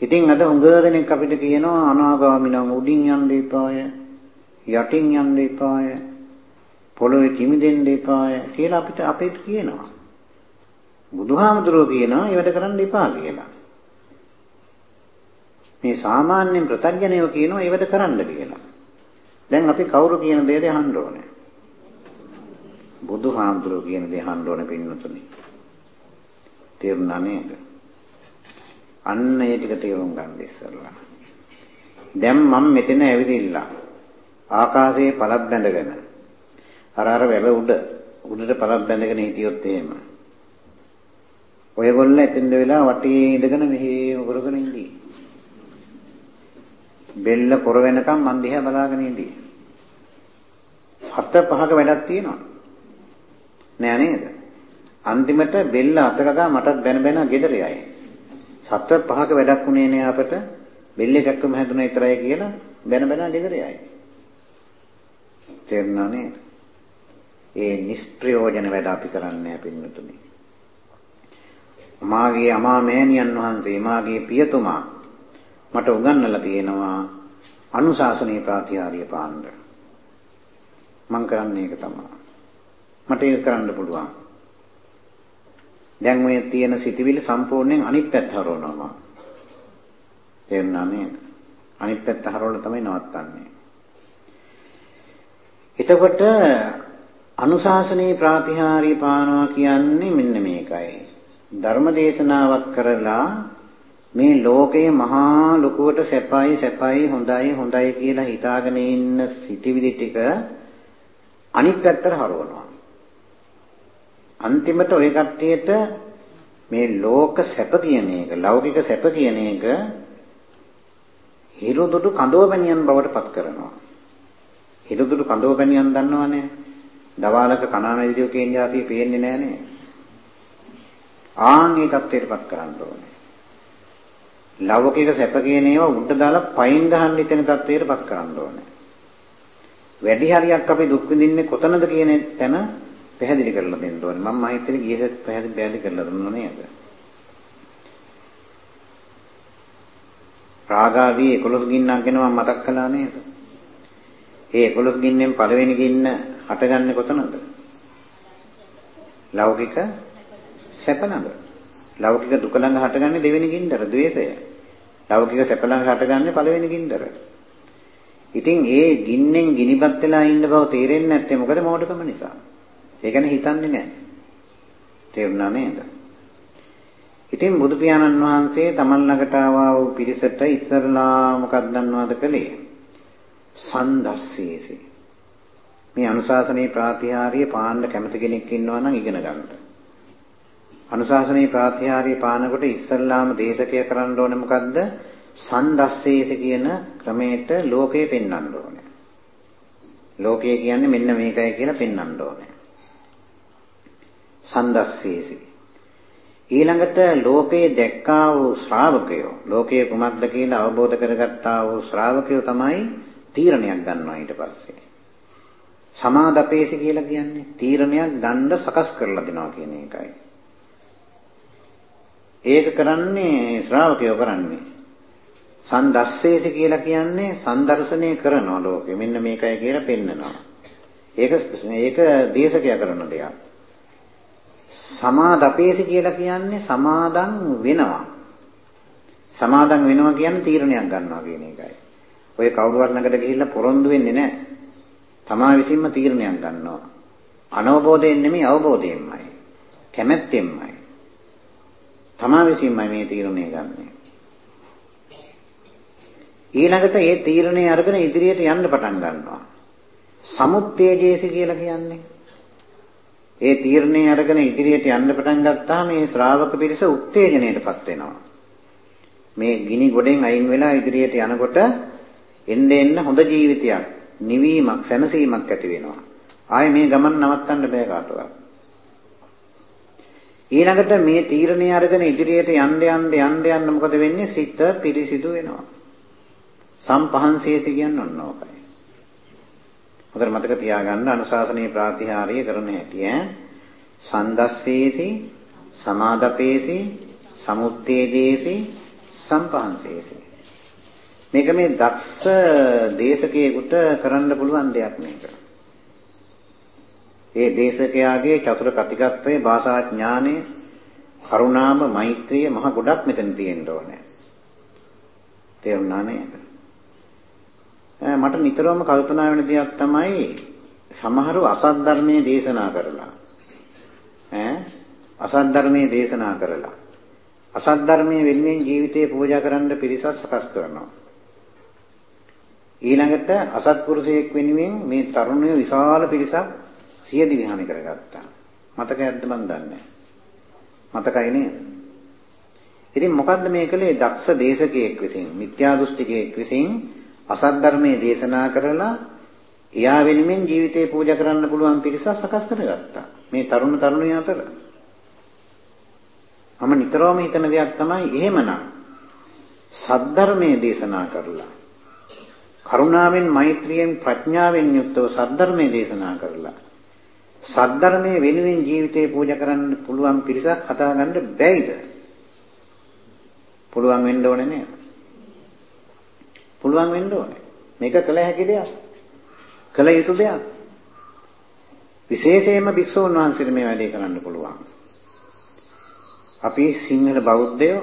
ඉතින් අද උඟ දෙනෙක් අපිට කියනවා අනාගාමිනම් උඩින් යන්න එපාය, යටින් යන්න එපාය, පොළොවේ කිමිදෙන්න එපාය කියලා අපිට අපිට කියනවා. බුදුහාමුදුරුවෝ කියනවා ඒවට කරන්න එපා කියලා. මේ සාමාන්‍යයෙන් ප්‍රත්‍යඥයෝ කියනවා ඒවට කරන්න කියලා. දැන් අපි කවුරු කියන දේද අහන්න ඕනේ? බුදුහාමුදුරුවෝ කියන දේ අහන්න ඕනේ පින්නතුනි. තේරුණා නේද? අන්න ඒ ටික තේරුම් ගන්න ඉස්සෙල්ලා. දැන් මම මෙතන ඇවිදින්න ආකාශයේ පළක් බැඳගෙන අර අර වැව උඩ උඩට පළක් බැඳගෙන හිටියොත් එහෙම ඔයගොල්ලෝ එතෙන්ද වෙලා වටේ ඉඳගෙන මෙහෙම කරගෙන ඉඳී. බෙල්ල පොර වෙනකම් මන් දිහා බලාගෙන ඉඳී. හත පහක වැඩක් තියෙනවා. නෑ නේද? අන්තිමට බෙල්ල අතකගා මටත් බැන බැන ගෙදර යයි. සත පහක වැඩක් උනේ නෑ අපට. බෙල්ල එකක්ම හැදුනා විතරයි කියලා බැන බැන ගෙදර යයි. තේරුණා නේද? ඒ නිෂ්ප්‍රයෝජන වැඩ අපි කරන්නේ පින්නතුනි. මාගේ අමා මෑණියන් වහන්සේ මාගේ පියතුමා මට උගන්වලා තියෙනවා අනුශාසනීය ප්‍රාතිහාර්ය පාණ්ඩ. මම කරන්නේ ඒක තමයි. මට ඒක කරන්න පුළුවන්. දැන් ඔය තියෙන සිටිවිලි සම්පූර්ණයෙන් අනිත් පැත්ත හරවනවා මම. තේරුණා නේද? අනිත් පැත්ත හරවලා තමයි නවත්තන්නේ. එතකොට අනුශාසනීය ප්‍රාතිහාර්ය පානවා කියන්නේ මෙන්න මේකයි. ධර්ම දේශනාවක් කරලා මේ ලෝකයේ මහා ලොකුවට සැපයි සැපයි හොඳයි හොඳයි කියලා හිතාගෙන ඉන්න සිටිවිලි ටික අනිත් පැත්තට හරවනවා. අන්තිමට ওই කට්ටියට මේ ලෝක සැප කියන එක ලෞකික සැප කියන එක හිරුදුඩු කඳෝපැණියන් බවට පත් කරනවා. හිරුදුඩු කඳෝපැණියන් දන්නවනේ. දවාලක කනාමැදිරියෝ කියන જાතිය පේන්නේ නැහනේ. ආන් ඒ தත්ත්වයට පත් කරන්න ඕනේ. ලෞකික සැප කියන ඒවා උඩ දාලා පයින් ගහන්න හිතෙන தත්ත්වයට පත් කරන්න ඕනේ. වැඩි හරියක් අපි දුක් විඳින්නේ කොතනද කියන තැන පැහැදිලි කරලා දෙන්න ඕනේ. මම මහිතේ ගියසත් පැහැදිලි පැහැදිලි කරලා දුන්නා නේද? රාගාදී 11 ගින්නක් ගැන මම මතක් කළා නේද? ඒ 11 ගින්නෙන් පළවෙනි ගින්න හටගන්නේ කොතනද? ලෞකික සැප ළඟ. ලෞකික දුක ළඟ හටගන්නේ දෙවෙනි ගින්දර, ද්වේෂය. ලෞකික සැප ළඟ හටගන්නේ පළවෙනි ගින්දර. ඉතින් ඒ ගින්නෙන් ගිනිපත් වෙලා ඉන්න බව තේරෙන්නේ නැත්තේ මොකද මෝඩකම නිසා. ඒ ගැන හිතන්නේ නැහැ. තේරුණා නේද? ඉතින් බුදු පියාණන් වහන්සේ තමන් ළඟට ආවා වූ පිරිසට ඉස්සරලා මොකක්ද දන්නවද කළේ? සන්දස්සීසි. මේ අනුශාසනයේ ප්‍රාතිහාර්ය පාන්න කැමති කෙනෙක් ඉන්නවා නම් ඉගෙන ගන්න. අනුශාසනයේ ප්‍රාතිහාර්ය පානකොට ඉස්සල්ලාම දේශකය කරන්න ඕනේ මොකද්ද? සන්දස්සේස කියන ක්‍රමයට ලෝකේ පෙන්වන්න ඕනේ. ලෝකය කියන්නේ මෙන්න මේකයි කියලා පෙන්වන්න ඕනේ. සන්දස්සේසි. ඊළඟට ලෝකයේ දැක්කා වූ ශ්‍රාවකයෝ ලෝකයේ කුමක්ද කියලා අවබෝධ කරගත්තා වූ ශ්‍රාවකයෝ තමයි තීරණයක් ගන්නවා ඊට පස්සේ. සමාදපේසි කියලා කියන්නේ තීරණයක් ගන්න සකස් කරලා දෙනවා කියන එකයි. ඒක කරන්නේ ශ්‍රාවකයෝ කරන්නේ. සන්දස්සේසි කියලා කියන්නේ සම්දර්ශනය කරනවා ලෝකෙ. මෙන්න මේකයි කියලා පෙන්නනවා. ඒක ඒක දේශකයා කරන දෙයක්. සමාදපේසි කියලා කියන්නේ සමාදන් වෙනවා. සමාදන් වෙනවා කියන්නේ තීරණයක් ගන්නවා කියන එකයි. ඔය කවුරුහරි ළඟට ගිහිල්ලා පොරොන්දු වෙන්නේ නැහැ. තමා විසින්ම තීරණයක් ගන්නවා. අනවබෝධයෙන් නෙමෙයි අවබෝධයෙන්මයි. කැමැත්තෙන්මයි. තමා විසින්මයි මේ තීරණය ගන්නෙ. ඊළඟට ඒ තීරණය අරගෙන ඉදිරියට යන්න පටන් ගන්නවා. සමුත්තේජේසි කියලා කියන්නේ. ඒ තීරණය අරගෙන ඉදිරියට යන්න පටන් ගත්තාම මේ ශ්‍රාවක පිරිස උත්තේජනයටපත් වෙනවා. මේ ගිනි ගොඩෙන් අයින් වෙලා ඉදිරියට යනකොට එන්න එන්න හොඳ ජීවිතයක්, නිවීමක්, සැනසීමක් ඇති වෙනවා. ආයේ මේ ගමන නවත්තන්න බෑ කාටවත්. ඊළඟට මේ තීරණය අරගෙන ඉදිරියට යන්න යන්න යන්න යන්න මොකද වෙන්නේ? සිත පිරිසිදු වෙනවා. සම්පහන්සේති කියන්නේ ඔන්න ඕකයි. හොඳට මතක තියාගන්න අනුශාසනීය ප්‍රාතිහාර්ය කරන හැටි ඈ. සන්දස්සේති, සමාදපේති, සමුත්තේජේති, සම්පහන්සේති. මේක මේ දක්ෂ දේශකයෙකුට කරන්න පුළුවන් දෙයක් මේක. ඒ දේශකයාගේ චතුර කතිකත්වයේ භාෂා ඥානය, කරුණාව, මෛත්‍රිය මහ ගොඩක් මෙතන තියෙන්න ඕනේ. තේරුණා නේද? මට නිතරම කල්පනා වෙන දෙයක් තමයි සමහරව අසත් ධර්මයේ දේශනා කරලා. ඈ අසත් ධර්මයේ දේශනා කරලා. අසත් ධර්මයේ වෙනුවෙන් ජීවිතේ පූජා කරන්න පිරිසක් සකස් කරනවා. ඊළඟට අසත්පුරුෂයෙක් වෙනුවෙන් මේ තරුණයෝ විශාල පිරිසක් සියදි විහාන කරගත්තා. මතකයක්ද මන් දන්නේ මතකයි නේද? ඉතින් මොකද්ද මේ කලේ දක්ෂ දේශකයෙක් විසින් මිත්‍යා දෘෂ්ටිකයෙක් විසින් අසත් ධර්මයේ දේශනා කරලා එයා වෙනුවෙන් ජීවිතේ පූජා කරන්න පුළුවන් පිරිසක් සකස් කරගත්තා. මේ තරුණ තරුණිය අතර. මම නිතරම හිතන දෙයක් තමයි එහෙමනම් සද්ධර්මයේ දේශනා කරලා කරුණාවෙන් මෛත්‍රියෙන් ප්‍රඥාවෙන් යුක්තව සද්ධර්මයේ දේශනා කරලා සද්ධර්මයේ වෙනුවෙන් ජීවිතේ පූජා කරන්න පුළුවන් පිරිසක් හදාගන්න බැයිද? පුළුවන් වෙන්න ඕනේ නේද? පුළුවන් වෙන්න ඕනේ. මේක කළ හැකි දෙයක්. කළ යුතු දෙයක්. විශේෂයෙන්ම භික්ෂුන් වහන්සේට මේ වැඩේ කරන්න පුළුවන්. අපි සිංහල බෞද්ධයෝ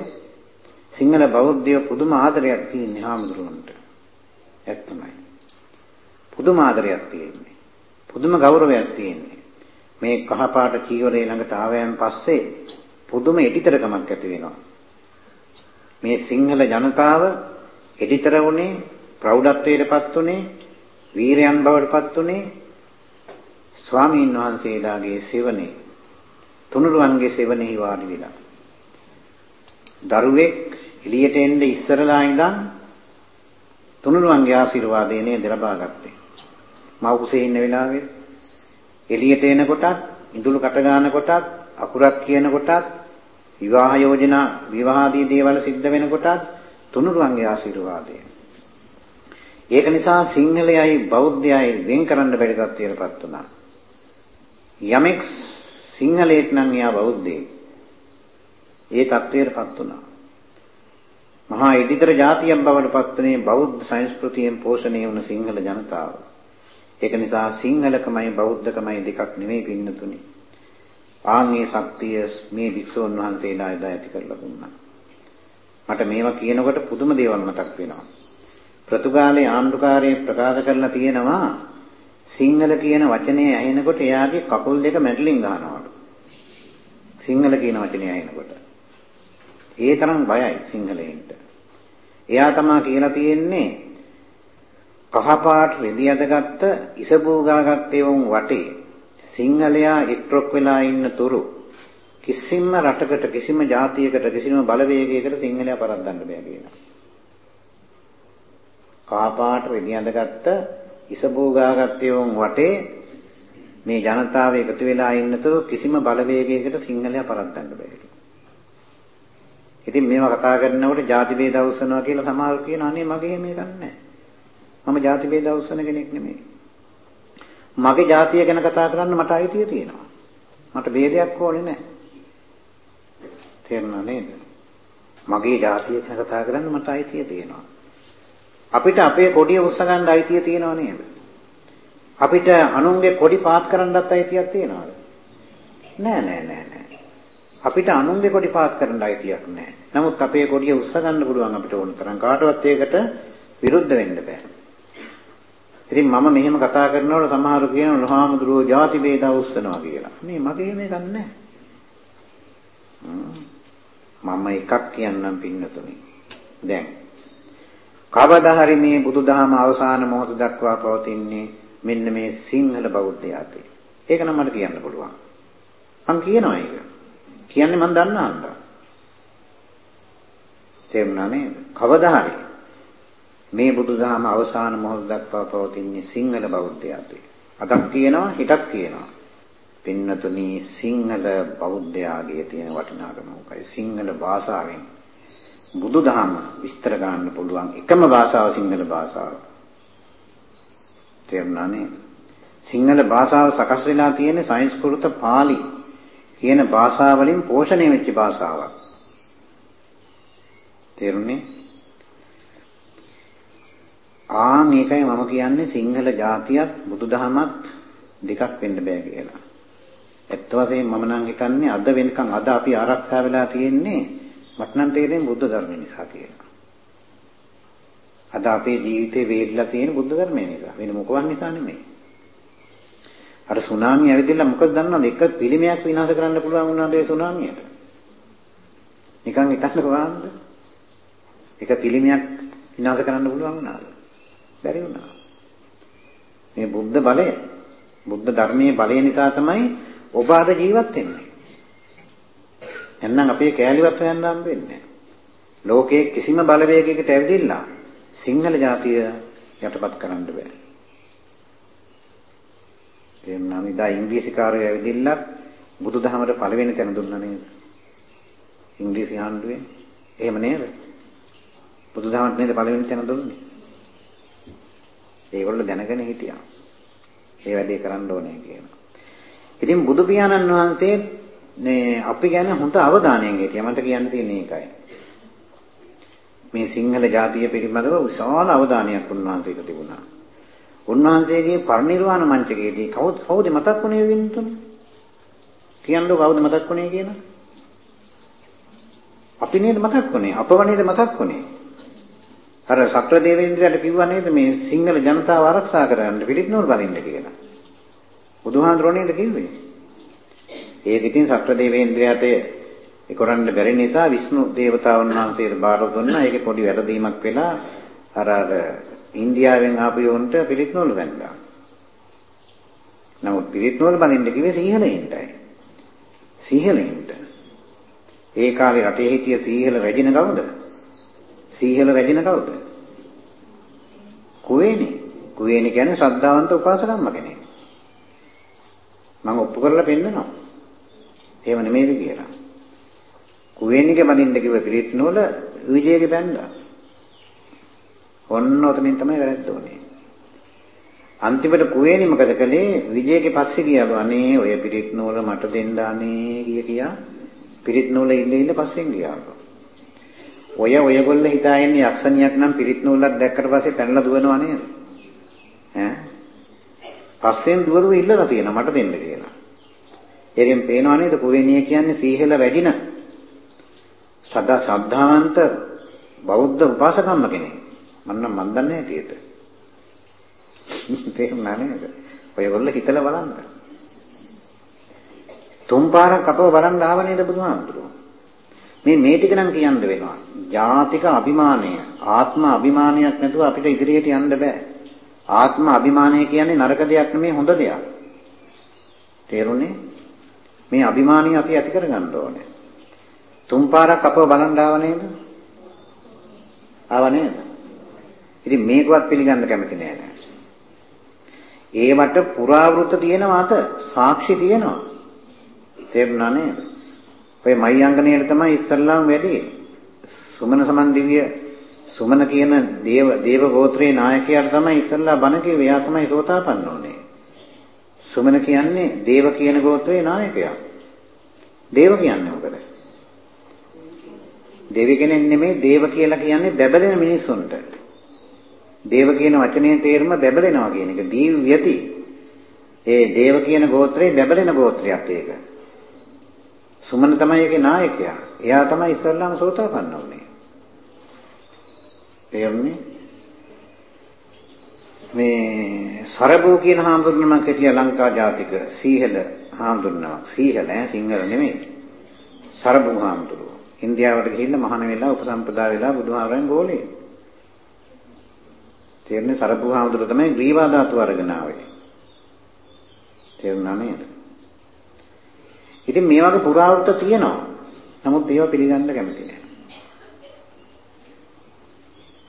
සිංහල බෞද්ධයෝ පුදුම ආදරයක් තියෙන හාමුදුරුවන්ට. ඇත්තමයි. පුදුම ආදරයක් තියෙන්නේ. පුදුම ගෞරවයක් තියෙන්නේ. මේ කහපාට චීවරේ ළඟට ආවයන් පස්සේ පුදුම එඩිතරකමක් ඇති වෙනවා. මේ සිංහල ජනතාව එඩිතර වුණේ ප්‍රෞಢත්වයටපත් උනේ වීරයන් බවටපත් උනේ ස්වාමීන් වහන්සේලාගේ සෙවණේ තුනුරුවන්ගේ සෙවණෙහි වාඩි වෙලා දරුවෙක් එළියට එන්න ඉස්සරලා ඉඳන් තුනුරුවන්ගේ ආශිර්වාදය නේද ලබා ගත්තේ. මව් කුසේ ඉන්න වෙලාවේ එළියට එනකොටත් ඉඳුළු කට ගන්න කොටත් අකුරක් කියන කොටත් විවාහ යෝජනා විවාහාදී දේවල් සිද්ධ වෙනකොටත් තුනුරුවන්ගේ ආශිර්වාදය. ඒක නිසා සිංහලයයි බෞද්ධයයි වෙන් කරන්න බැරි තත්ත්වයකටපත් වුණා. යමෙක් සිංහලෙක් නම් එයා බෞද්ධයෙක්. ඒ තත්ත්වයටපත් වුණා. මහා ඉදිතර ජාතියක් බවට පත්වනේ බෞද්ධ සංස්කෘතියෙන් පෝෂණය වුණ සිංහල ජනතාව. ඒක නිසා සිංහලකමයි බෞද්ධකමයි දෙකක් නෙමෙයි පින්නතුනි. ආන්ගේ ශක්තිය මේ වික්ෂෝන් වහන්සේලා එදා ඇති කරලා දුන්නා. මට මේවා කියනකොට පුදුම දේවල් මතක් වෙනවා. පෘතුගාලේ ආණ්ඩුකාරයේ ප්‍රකාශ කරලා තියෙනවා සිංහල කියන වචනේ ඇහෙනකොට එයාගේ කකුල් දෙක මැඩලින් ගන්නවලු. සිංහල කියන වචනේ ඇහෙනකොට. ඒ තරම් බයයි සිංහලෙන්ට. එයා තමයි කියලා තියෙන්නේ කහපාට රෙදි අදගත්ත ඉසබූ ගාගත්තේ වුන් වටේ සිංහලයා එක්රොක් වෙලා ඉන්න තුරු කිසිම රටකට කිසිම ජාතියකට කිසිම බලවේගයකට සිංහලයා පරද්දන්න බෑ කියලා. කාපාට විදියඳගත්ත ඉසබෝගාගත්තයෝන් වටේ මේ ජනතාව එකතු වෙලා ඉන්නතුරු කිසිම බලවේගයකට සිංහලයා පරද්දන්න බෑ ඉතින් මේවා කතා කරනකොට ಜಾති ભેද අවසනවා කියලා සමහර කියනවා අනේ මගේ මේ දන්නේ මම ಜಾති ભેද අවසන කෙනෙක් නෙමෙයි. මගේ ಜಾතිය ගැන කතා කරන්න මට අයිතිය තියෙනවා. මට ભેදයක් ඕනේ නැහැ. තේරුණා නේද? මගේ જાතිය ගැන කතා කරන්න මට අයිතිය තියෙනවා. අපිට අපේ කොඩිය උස්ස ගන්න අයිතිය තියෙනව නේද? අපිට අනුන්ගේ කොඩි පාත් කරන්නත් අයිතියක් තියෙනවද? නෑ නෑ නෑ නෑ. අපිට අනුන්ගේ කොඩි පාත් කරන්න අයිතියක් නෑ. නමුත් අපේ කොඩිය උස්ස ගන්න පුළුවන් අපිට ඕන තරම් කාටවත් ඒකට විරුද්ධ වෙන්න බෑ. ඉතින් මම මෙහෙම කතා කරනකොට සමහරු කියනවා ලහාමුදුරෝ ಜಾති ભેදා උස්සනවා කියලා. මේ මගේ මේක නැහැ. මම එකක් කියන්නම් පින්නතුනි. දැන් කවදා හරි මේ බුදුදහම අවසාන මොහොත දක්වා පවතින්නේ මෙන්න මේ සිංහල බෞද්ධයාට. ඒක නම් මට කියන්න පුළුවන්. මම කියනවා ඒක. කියන්නේ මම දන්නා අන්දා. තේරුණා නේද? කවදා හරි මේ බුදුදහම අවසාන මොහොත දක්වා පවතින්නේ සිංහල බෞද්ධයාට. අදක් කියනවා හිතක් කියනවා. පින්නතුනි සිංහල බෞද්ධයාගේ තියෙන වටිනාකම මොකයි? සිංහල භාෂාවෙන් බුදුදහම විස්තර කරන්න පුළුවන් එකම භාෂාව සිංහල භාෂාව. තේරුණානේ? සිංහල භාෂාව සකස් වෙලා තියෙන සංස්කෘත පාලි කියන භාෂාවලින් පෝෂණය වෙච්ච භාෂාවක්. තේරුණේ? ආ මේකයි මම කියන්නේ සිංහල ජාතියත් බුදුදහමත් දෙකක් වෙන්න බෑ කියලා. ඇත්ත වශයෙන්ම මම නම් හිතන්නේ අද වෙනකන් අද අපි ආරක්ෂා වෙලා තියෙන්නේ මට නම් තේරෙන්නේ බුද්ධ ධර්ම නිසා කියලා. අද අපේ ජීවිතේ වේදලා තියෙන බුද්ධ ධර්මය නිසා. වෙන මොකවත් නිසා නෙමෙයි. අර සුනාමිය ඇවිදලා මොකද දන්නවද? එක පිළිමයක් විනාශ කරන්න පුළුවන් වුණාද ඒ සුනාමියට? නිකන් හිතන්න පුළුවන්ද? එක පිළිමයක් විනාශ කරන්න පුළුවන් වුණාද? බැරි වුණා. මේ බුද්ධ බලය බුද්ධ ධර්මයේ බලය නිසා තමයි ඔබ අද ජීවත් වෙන්නේ. එන්නම් අපේ කෑලිවත් හොයන්න හම්බෙන්නේ ලෝකයේ කිසිම බලවේගයකට ඇවිදilla සිංහල ජාතිය යටපත් කරන්න බෑ. එන්නම් ඉදා ඉංග්‍රීසි කාර්යය ඇවිදilla බුදුදහමට පළවෙනි තැන දුන්නා නේද? ඉංග්‍රීසි ආණ්ඩුවේ. එහෙම නේද? බුදුදහමට නේද පළවෙනි තැන දුන්නේ? ඒගොල්ලෝ දැනගෙන හිටියා. ඒ වැඩේ කරන්න ඕනේ කියලා. ඉතින් බුදු පියාණන් වහන්සේ මේ අපි ගැන හොඳ අවධානයෙන් හිටියා. මට කියන්න තියෙන්නේ ඒකයි. මේ සිංහල ජාතිය පිළිබඳව විශාල අවධානයක් උන්වහන්සේට තිබුණා. උන්වහන්සේගේ පරිනිර්වාණ මංචකයේදී කවුද කවුද මතක් වුණේ වින්තුන්? කියන්නකො කවුද මතක් වුණේ කියලා? අපි නේද මතක් වුණේ? අපව නේද මතක් වුණේ? අර සක්‍ර දේවේන්ද්‍රයාට කිව්වා නේද මේ සිංහල ජනතාව ආරක්ෂා කරගන්න පිළිත් නෝල් බලින්න කියලා. බුදුහාඳුරෝ නේද කිව්වේ? ඒක ඉතින් සක්‍ර දේවේන්ද්‍රයාට ඒ කරන්න බැරි නිසා විෂ්ණු දේවතාවුන් වහන්සේට බාර දුන්නා. ඒකේ පොඩි වැරදීමක් වෙලා අර අර ඉන්දියාවෙන් ආපු යොන්ට පිළිත් නෝල් වැන්දා. නමුත් පිළිත් නෝල් බලින්න කිව්වේ සිංහලෙන්ටයි. සිංහලෙන්ට. ඒ කාලේ රටේ හිටිය සීහල රැජින කවුද? සීහල රැජින කවුද? කුවේණි. කුවේණි කියන්නේ ශ්‍රද්ධාවන්ත උපාසකම්ම කෙනෙක්. මම ඔප්පු කරලා පෙන්නනවා. එහෙම නෙමෙයිද කියලා. කුවේණිගේ බඳින්න කිව්ව පිළිත් නූල විජයගේ බැන්දා. ඔන්න ඔතනින් තමයි වැරද්ද උනේ. අන්තිමට කුවේණි මොකද කළේ විජයගේ පස්සේ ගියා අනේ ඔය පිළිත් නූල මට දෙන්න අනේ කිය කියා පිළිත් නූල ඉල්ල ඉල්ල පස්සෙන් ගියා. ඔය ඔයගොල්ලෝ හිතා ඉන්නේ යක්ෂණියක් නම් පිරිත් නූලක් දැක්කට පස්සේ පැනලා දුවනවා නේද? ඈ? පස්සෙන් දුවරුව ඉල්ලලා තියෙනවා මට දෙන්න කියලා. ඒකෙන් පේනවා නේද කුවේණිය කියන්නේ සීහල වැඩින ශ්‍රද්ධා ශ්‍රද්ධාවන්ත බෞද්ධ උපාසකම්ම කෙනෙක්. මන්නම් මන් දන්නේ හැටියට. තේරුණා නේද? ඔයගොල්ලෝ හිතලා බලන්න. තුන් පාරක් අපව බලන්න ආව නේද බුදුහාමුදුරුවෝ? මේ මේ ටික නම් කියන්න වෙනවා. ජාතික අභිමානය, ආත්ම අභිමානයක් නැතුව අපිට ඉදිරියට යන්න බෑ. ආත්ම අභිමානය කියන්නේ නරක දෙයක් නෙමෙයි හොඳ දෙයක්. තේරුණේ? මේ අභිමානිය අපි ඇති කරගන්න ඕනේ. තුන් පාරක් අපව බලන් ආව නේද? ආව නේද? ඉතින් මේකවත් පිළිගන්න කැමති නෑ නෑ. ඒවට පුරාවෘත තියෙනවා අත සාක්ෂි තියෙනවා. තේරුණා නේද? ඔය මයංගණයට තමයි ඉස්සල්ලාම වැඩි. සුමන සමන් දිව්‍ය සුමන කියන දේව දේව ගෝත්‍රයේ නායකයාට තමයි ඉස්සල්ලා බණ කිව්වේ. එයා තමයි සෝතාපන්න උනේ. සුමන කියන්නේ දේව කියන ගෝත්‍රයේ නායකයා. දේව කියන්නේ මොකද? දෙවි කෙනෙක් නෙමෙයි දේව කියලා කියන්නේ බැබලෙන මිනිස්සුන්ට. දේව කියන වචනේ තේරුම බැබලෙනවා කියන එක. දීව්‍යති. ඒ දේව කියන ගෝත්‍රේ බැබලෙන ගෝත්‍රයක් ඒක. සුමන තමයි ඒකේ නායකයා. එයා තමයි ඉස්සල්ලාම සෝතාපන්න වුනේ. තේරුණේ? මේ සරබෝ කියන හාමුදුරුවෝ මම හිටියා ලංකා ජාතික සීහල හාමුදුරුවෝ. සීහල ඈ සිංහල නෙමෙයි. සරබෝ හාමුදුරුවෝ. ඉන්දියාවට ගිහිල්ලා මහාන වෙලා උපසම්පදා වෙලා බුදුහාමරෙන් ගෝලේ. තේරෙන්නේ සරබෝ හාමුදුරුවෝ තමයි ග්‍රීවා ධාතු අරගෙන ආවේ. තේරුණා නේද? ඉතින් මේ වගේ පුරාවෘත්ත තියෙනවා. නමුත් ඒවා පිළිගන්න කැමති නෑ.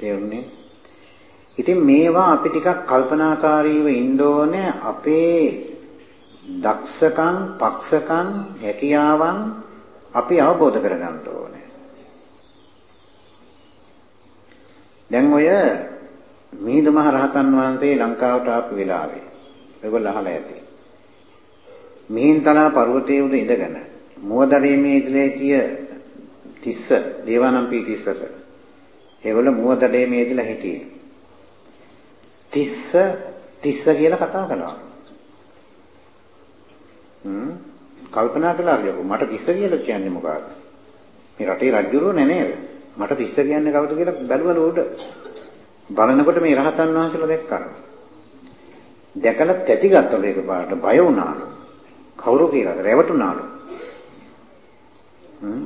තේරුණේ? ඉතින් මේවා අපි ටිකක් කල්පනාකාරීව ඉන්න ඕනේ අපේ දක්ෂකම්, පක්ෂකම්, හැකියාවන් අපි අවබෝධ කරගන්න ඕනේ. දැන් ඔය මිහිඳු මහ රහතන් වහන්සේ ලංකාවට ආපු වෙලාවේ ඔයගොල්ලෝ අහලා ඇති. මිහින්තලා පර්වතයේ උඩ ඉඳගෙන මුවදලේ මේ ඉඳලා හිටිය තිස්ස දේවානම්පී තිස්සට ඒගොල්ලෝ මුවදලේ මේ ඉඳලා හිටියේ. තිස්ස තිස්ස කියලා කතා කළා. හ්ම් කල්පනා කළා කියපො මට තිස්ස කියලා කියන්නේ මොකක්ද? මේ රටේ රජුරෝ නෑ නේද? මට තිස්ස කියන්නේ කවුද කියලා බැලුවල උඩ. බලනකොට මේ රහතන් වහන්සේලා දැක්කා. දැකලා තැති ගත්තලු ඒක පාට බය වුණාලු. කවුරු කියලාද රැවටුණාලු. හ්ම්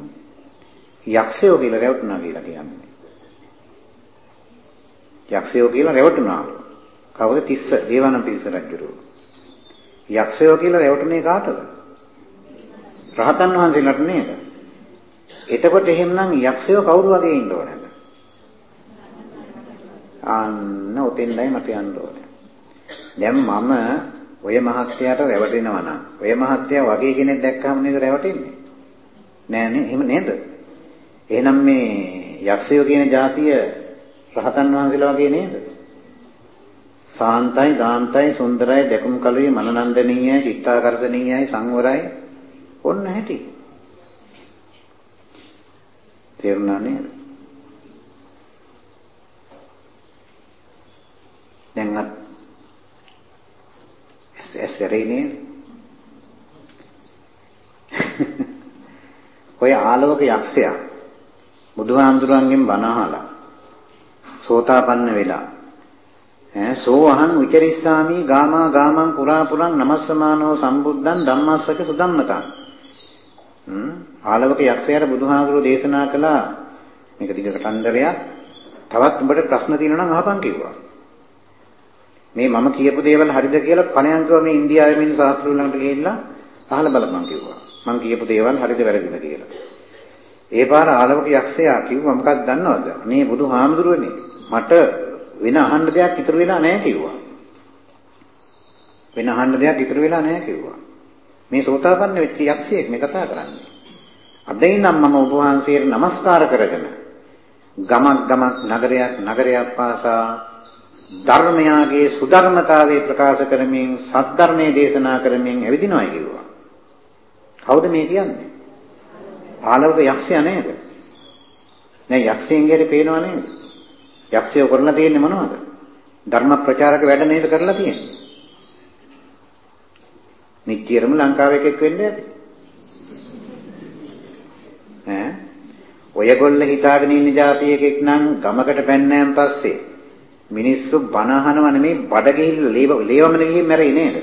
යක්ෂයෝ කියලා රැවටුණා කියලා කියන්නේ. යක්ෂයෝ කියලා රැවටුණාලු. කවුද තිස්ස දේවානම් පිරිස රජුරෝ. යක්ෂයෝ කියලා රැවටුනේ කාටද? රහතන් වහන්සේලාට නේද? එතකොට එහෙමනම් යක්ෂයෝ කවුරු වගේ ඉන්න ඕනද? අන්න උතෙන්දයි මට යන්න ඕනේ. දැන් මම ඔය මහත්යාට රැවටෙනවා නම් ඔය මහත්යා වගේ කෙනෙක් දැක්කම නේද රැවටෙන්නේ? නෑනේ එහෙම නේද? එහෙනම් මේ යක්ෂයෝ කියන જાතිය රහතන් වහන්සේලා වගේ නේද? සාන්තයි, දාන්තයි, සුන්දරයි, දැකුම් කලුයි, මනනන්දනීයයි, චිත්තාකර්ෂණීයයි, සංවරයි ඔන්න ඇති. තේරුණා නේද? දැන් අත් ඇස්තරේ නේද? [laughs] ඔය ආලෝක යක්ෂයා බුදුහාමුදුරන්ගෙන් බණ අහලා සෝතාපන්න වෙලා ඈ සෝහං විචරිස්සාමි ගාමා ගාමං පුරා පුරං නමස්සමානෝ සම්බුද්ධං ධම්මස්සක සුධම්මතං ආලවක යක්ෂයාට බුදුහාමුදුරුවෝ දේශනා කළා මේක දිග කතන්දරයක්. තවත් උඹට ප්‍රශ්න තියෙනවා නම් අහපන් කිව්වා. මේ මම කියපු දේවල් හරිද කියලා පණයන් කිව්වා මේ ඉන්දියාවේ මිනිස්සු සාස්ත්‍රු ළඟට ගිහිල්ලා අහලා බලපන් කිව්වා. මම කියපු දේවල් හරිද වැරදිද කියලා. ඒ පාර ආලවක යක්ෂයා කිව්වා මොකක්ද දන්නවද? මේ බුදුහාමුදුරුවනේ මට වෙන අහන්න දෙයක් ඉතුරු වෙලා නැහැ කිව්වා. වෙන අහන්න දෙයක් ඉතුරු වෙලා නැහැ කිව්වා. මේ සෝතාපන්න වෙච්ච යක්ෂයෙක් මේ කතා කරන්නේ. අද ඉඳන් මම ඔබ වහන්සේට নমස්කාර කරගෙන ගමක් ගමක් නගරයක් නගරයක් පාසා ධර්මයාගේ සුධර්මතාවය ප්‍රකාශ කරමින් සද්ධර්මයේ දේශනා කරමින් ඇවිදිනවා කිව්වා. කවුද මේ කියන්නේ? ආලෝක යක්ෂයා නේද? නෑ යක්ෂයන්ගේ පේනව නේද? යක්ෂයෝ කරලා තියෙන්නේ මොනවද? ධර්ම ප්‍රචාරක වැඩ නේද කරලා තියෙන්නේ? නිට්ටියරම ලංකාවේ එකෙක් වෙන්න ඇති. ඈ ඔයගොල්ලෝ හිතාගෙන ඉන්න જાති එකෙක් නම් ගමකට පැන්නෑන් පස්සේ මිනිස්සු බණ අහනව නෙමෙයි බඩ ගිහිල්ලා ලේව ලේවමන ගිහින් මැරෙයි නේද?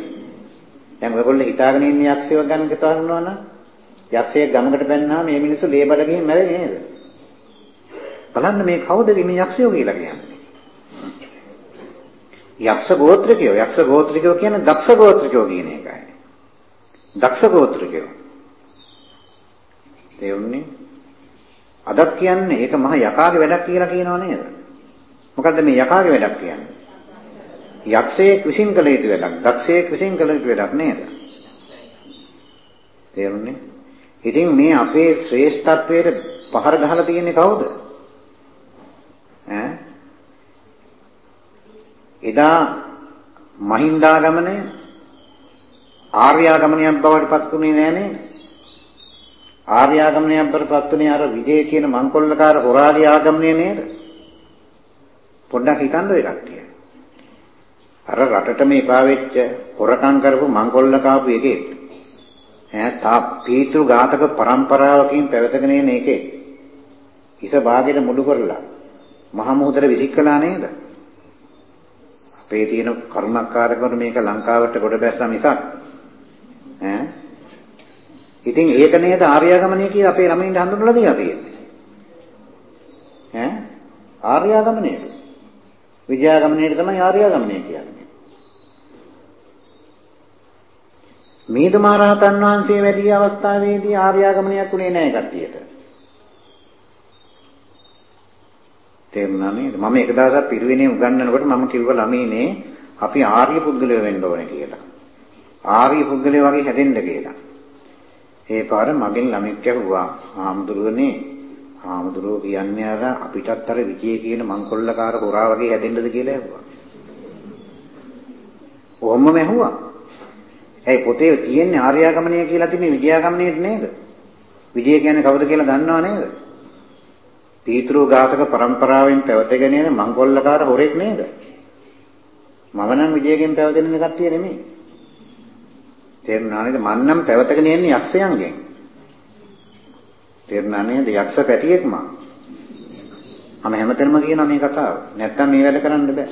දැන් ඔයගොල්ලෝ හිතාගෙන ඉන්න යක්ෂයෝ ගැන කතා කරනවා නම් යක්ෂයෙක් ගමකට පැන්නාම මේ මිනිස්සු ලේ බඩ ගිහින් මැරෙයි නේද? බලන්න මේ කවුද මේ යක්ෂයෝ කියලා කියන්නේ? යක්ෂ ගෝත්‍රිකයෝ යක්ෂ ගෝත්‍රිකයෝ කියන්නේ දක්ෂ ගෝත්‍රිකයෝ කියන එකයි. දක්ෂ ගෝත්‍රිකයෝ. තේරුණේ? අදත් කියන්නේ ඒක මහ යකාගේ වැඩක් කියලා කියනව නේද? මොකද්ද මේ යකාගේ වැඩක් කියන්නේ? යක්ෂයෙක් විසින් කළ යුතු වැඩක්, දක්ෂයෙක් විසින් කළ යුතු වැඩක් නේද? තේරුණේ? ඉතින් මේ අපේ ශ්‍රේෂ්ඨත්වයට පහර ගහලා තියෙන්නේ කවුද? ඈ? එදා මහින්දාගමනය ආර්යාගමනයක් බවට පත්ුනේ නෑනේ. ආර්යාගමනයක් බවට පත්ුනේ අර විදේ කියන මංකොල්ලකාර හොරාලි ආගමනය නේද? පොඩ්ඩක් හිතන්න ඔය කට්ටිය. අර රටට මේ පාවෙච්ච හොරකම් කරපු මංකොල්ල කාපු එකේ ඈ තා පීතෘ ඝාතක પરම්පරාවකින් පැවතගෙන එන එකේ හිස භාගයට මුඩු කරලා මහ මුහුදට විසිකලා නේද? අපේ තියෙන කරුණාකාරකම මේක ලංකාවට කොට බැස්සා මිසක් ඈ? ඉතින් ඒක නේද ආර්යගමනය කියලා අපේ ළමයින්ට හඳුන්වලා දීලා තියෙන්නේ. ඈ? ආර්යගමනයට විජයාගමනයට තමයි ආර්යගමනය කියන්නේ. මීදු මහරහතන් වහන්සේ වැඩි අවස්ථාවේදී ආර්යගමනයක් උනේ නැහැ කට්ටියට. තේරුණා නේද? මම එක දවසක් පිරිවෙනේ උගන්වනකොට මම කිව්ව ළමයිනේ අපි ආර්ය පුද්ගලයෝ වෙන්න ඕනේ කියලා. ආර්ය පුද්ගලයෝ වගේ හැදෙන්න කියලා. ඒ පාර මගෙන් ළමෙක් ඇහුවා "හාමුදුරුවනේ හාමුදුරුවෝ කියන්නේ අර අපිටත් අර විජේ කියන මංකොල්ලකාර හොරා වගේ හැදෙන්නද කියලා ඇහුවා. ඔහොමම ඇහුවා. ඇයි පොතේ තියෙන්නේ ආර්යාගමනය කියලා තියෙන්නේ විජයාගමනයේට නේද? විජය කියන්නේ කවුද කියලා දන්නව නේද? පීතෘ ඝාතක પરම්පරාවෙන් පැවතගෙන යන මංගොල්ලකාර හොරෙක් නේද? මම නම් විජයගෙන් පැවතෙන කට්ටිය නෙමෙයි. තේරුණා නේද? මම නම් පැවතගෙන යන්නේ යක්ෂයන්ගෙන්. තේරුණා නේද? යක්ෂ පැටියෙක් මම. මම හැමතැනම කියනවා මේ කතාව. නැත්තම් මේ වැඩ කරන්න බෑ.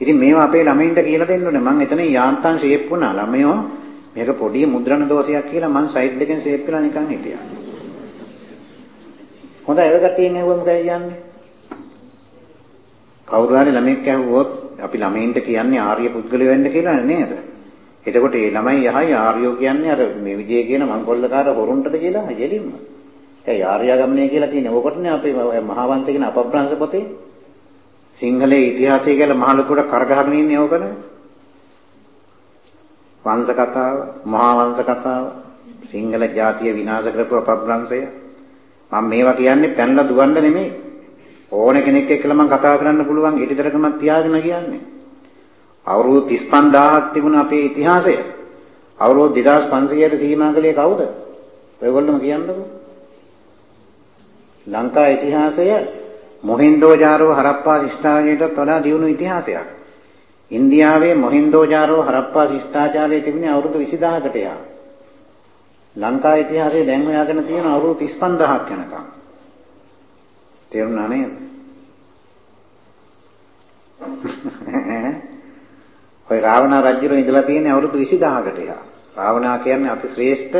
ඉතින් මේවා අපේ ළමයින්ට කියලා දෙන්න ඕනේ. මම එතන යාන්තම් ෂේප් වුණා. ළමයෝ මේක පොඩි මුද්‍රණ දෝෂයක් කියලා මම සයිඩ් එකෙන් ෂේප් කරලා නිකන් හිටියා. හොඳයි ඒක කට්ටියෙන් ඇහුවම මොකද කියන්නේ? කවුරු හරි ළමෙක් ඇහුවොත් අපි ළමයින්ට කියන්නේ ආර්ය පුද්ගලයෝ වෙන්න කියලා නේද? එතකොට මේ ළමයි යහයි ආර්යෝ කියන්නේ අර මේ විජය කියන මංගොල්ලකාර හොරුන්ටද කියලා යෙලින්ම. ඒ ආර්යගමනය කියලා තියෙන්නේ ඕකටනේ අපේ මහා වංශ කියන අපබ්‍රංශ පොතේ. සිංහලයේ ඉතිහාසය කියලා මහ ලොකුට කරගහගෙන ඉන්නේ ඕකනේ. වංශ කතාව, මහා වංශ කතාව, සිංහල ජාතිය විනාශ කරපු අපබ්‍රංශය මම මේවා කියන්නේ පැනලා දුවන්න නෙමෙයි. ඕන කෙනෙක් එක්කලා මම කතා කරන්න පුළුවන් ඉදිරියටම තියාගෙන කියන්නේ. අවුරුදු 35000ක් තිබුණ අපේ ඉතිහාසය. අවුරුදු 2500ට සීමා කළේ කවුද? ඔයගොල්ලෝම කියන්නකෝ. ලංකා ඉතිහාසය මොහින්දෝජාරෝ හරප්පා ශිෂ්ටාචාරයට වඩා දියුණු ඉතිහාසයක්. ඉන්දියාවේ මොහින්දෝජාරෝ හරප්පා ශිෂ්ටාචාරය තිබුණේ අවුරුදු 20000කට යා. ලංකා ඉතිහාසයේ දැන් හොයාගෙන තියෙන අවුරුදු 35000ක් යනකම්. තේරුණා නේද? [laughs] ඔය රාවණ රජුගේ ඉඳලා තියෙන අවුරුදු 20000කට එහා. රාවණා කියන්නේ අති ශ්‍රේෂ්ඨ,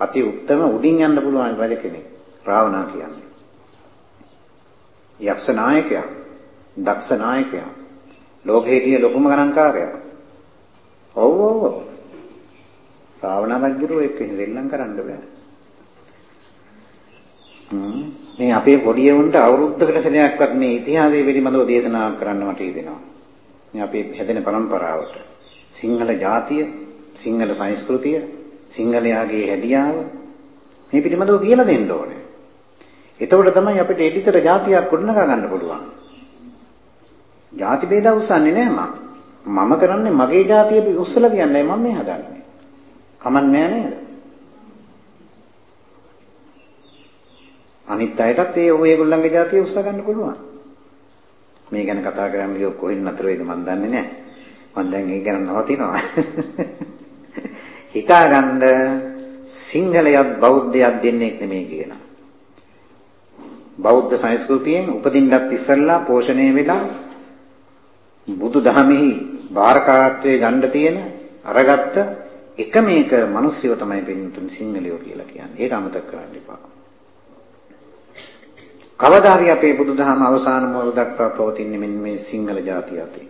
අති උත්තම උඩින් යන්න පුළුවන් රජ කෙනෙක්. රාවණා කියන්නේ. යක්ෂ නායකයා, දක්ෂ නායකයා. ලෝකයේ තියෙන ලොකුම ගණන්කාරයා. ඔව් ඔව් ඔව්. භාවනා මැදිරෝ එක්ක ඉඳෙල්ලම් කරන්න බෑ. මේ අපේ පොඩි එවුන්ට අවුරුද්දකට සෙනයක්වත් මේ ඉතිහාසය පිළිබඳව දේශනා කරන්න මට ඉදෙනවා. මේ අපේ හැදෙන પરම්පරාවට සිංහල ජාතිය, සිංහල සංස්කෘතිය, සිංහලයාගේ හැදියාව මේ පිළිබඳව කියලා දෙන්න ඕනේ. එතකොට තමයි අපිට එඩිතර ජාතියක් ගොඩනගා ගන්න පුළුවන්. ಜಾති ભેද උස්සන්නේ නෑ මම. මම කරන්නේ මගේ ජාතිය උස්සලා කියන්නේ මම මේ හදන්නේ. කමන්නේ නේද? අනිත් අයටත් ඒ ඔයගොල්ලන්ගේ ජාතිය උස්ස ගන්න පුළුවන්. මේ ගැන කතා කරන්න ගියොත් කොහෙන් නතර වෙයිද මන් දන්නේ නැහැ. මන් දැන් ඒ ගැන නවතිනවා. [laughs] හිතාගන්න සිංහලයක් බෞද්ධයක් දෙන්නේ නෙමෙයි කියනවා. බෞද්ධ සංස්කෘතියෙන් උපදින්නත් ඉස්සෙල්ලා පෝෂණය වෙලා බුදු දහමෙහි බාරකාරත්වයේ ගන්න තියෙන අරගත්ත එකම එක මිනිස්සුව තමයි පින්තුන් සිංහලියෝ කියලා කියන්නේ. ඒක අමතක කරන්න එපා. කවදා හරි අපේ බුදුදහම අවසාන මොහොත දක්වා පවතින්නේ මෙන්න මේ සිංහල ජාතිය අතේ.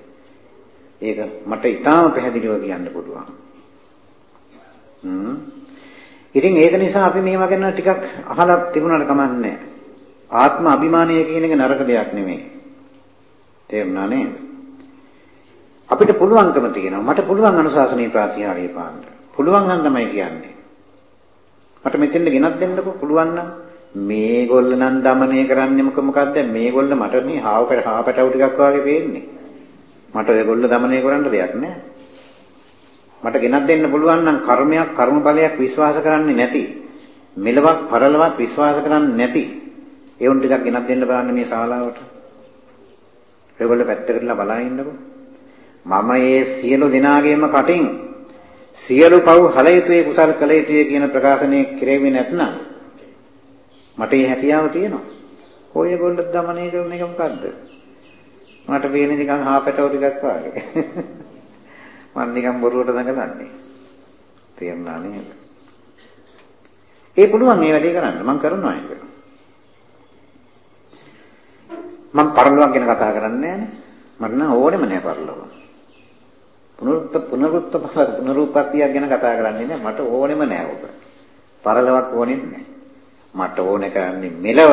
ඒක මට ඉතාම පැහැදිලිව කියන්න පුළුවන්. හ්ම්. ඉතින් ඒක නිසා අපි මේවා ගැන ටිකක් අහලා තිබුණාට කමන්නේ ආත්ම අභිමානය කියන එක නරක දෙයක් නෙමෙයි. තේරුණා නේද? අපිට පුළුවන්කම තියෙනවා. මට පුළුවන් අනුශාසනීය ප්‍රාතිහාර්ය පාන්න. පුළුවන් නම් තමයි කියන්නේ. මට මෙතෙන්ද ගෙනත් දෙන්නකො පුළුවන් නම් මේගොල්ල නම් দমনය කරන්නේ මොක මොකද්ද මේගොල්ල මට මේ හාවකට හාපටව ටිකක් වාගේ පේන්නේ. මට ඔයගොල්ල দমনය කරන්න දෙයක් නැහැ. මට ගෙනත් දෙන්න පුළුවන් නම් කර්මයක් කර්මඵලයක් විශ්වාස කරන්නේ නැති මෙලවක් පරලවක් විශ්වාස කරන්නේ නැති ඒ උන් ටිකක් ගෙනත් දෙන්න බලන්න මේ ශාලාවට. ඔයගොල්ලෝ පැත්තකටලා බලා ඉන්නකො. මම ඒ සියලු දෙනාගේම කටින් සියලු පව් හල යුතුය කුසල් කළ යුතුය කියන ප්‍රකාශනය කෙරෙන්නේ නැත්නම් මට ඒ හැකියාව තියෙනවා. කොයිගොල්ලෝ දමණය කරන එක මොකද්ද? මට පේන්නේ නිකන් හාපැටව ටිකක් වගේ. [laughs] මම නිකන් බොරුවට දඟලන්නේ. තේරුණා නේද? ඒ පුළුවන් මේ වැඩේ කරන්න. මම කරනවා ඒක. මම පරලොවක් ගැන කතා කරන්නේ නැහැ නේ. මට නම් ඕනෙම නෑ පරලොවක්. පුනරුත් පුනරුත් පුනරුත්පත්තියක් ගැන කතා කරන්නේ නෑ මට ඕනෙම නෑ ඔබ. පරලොවක් ඕනෙත් නෑ. මට ඕනේ කරන්නේ මෙලව.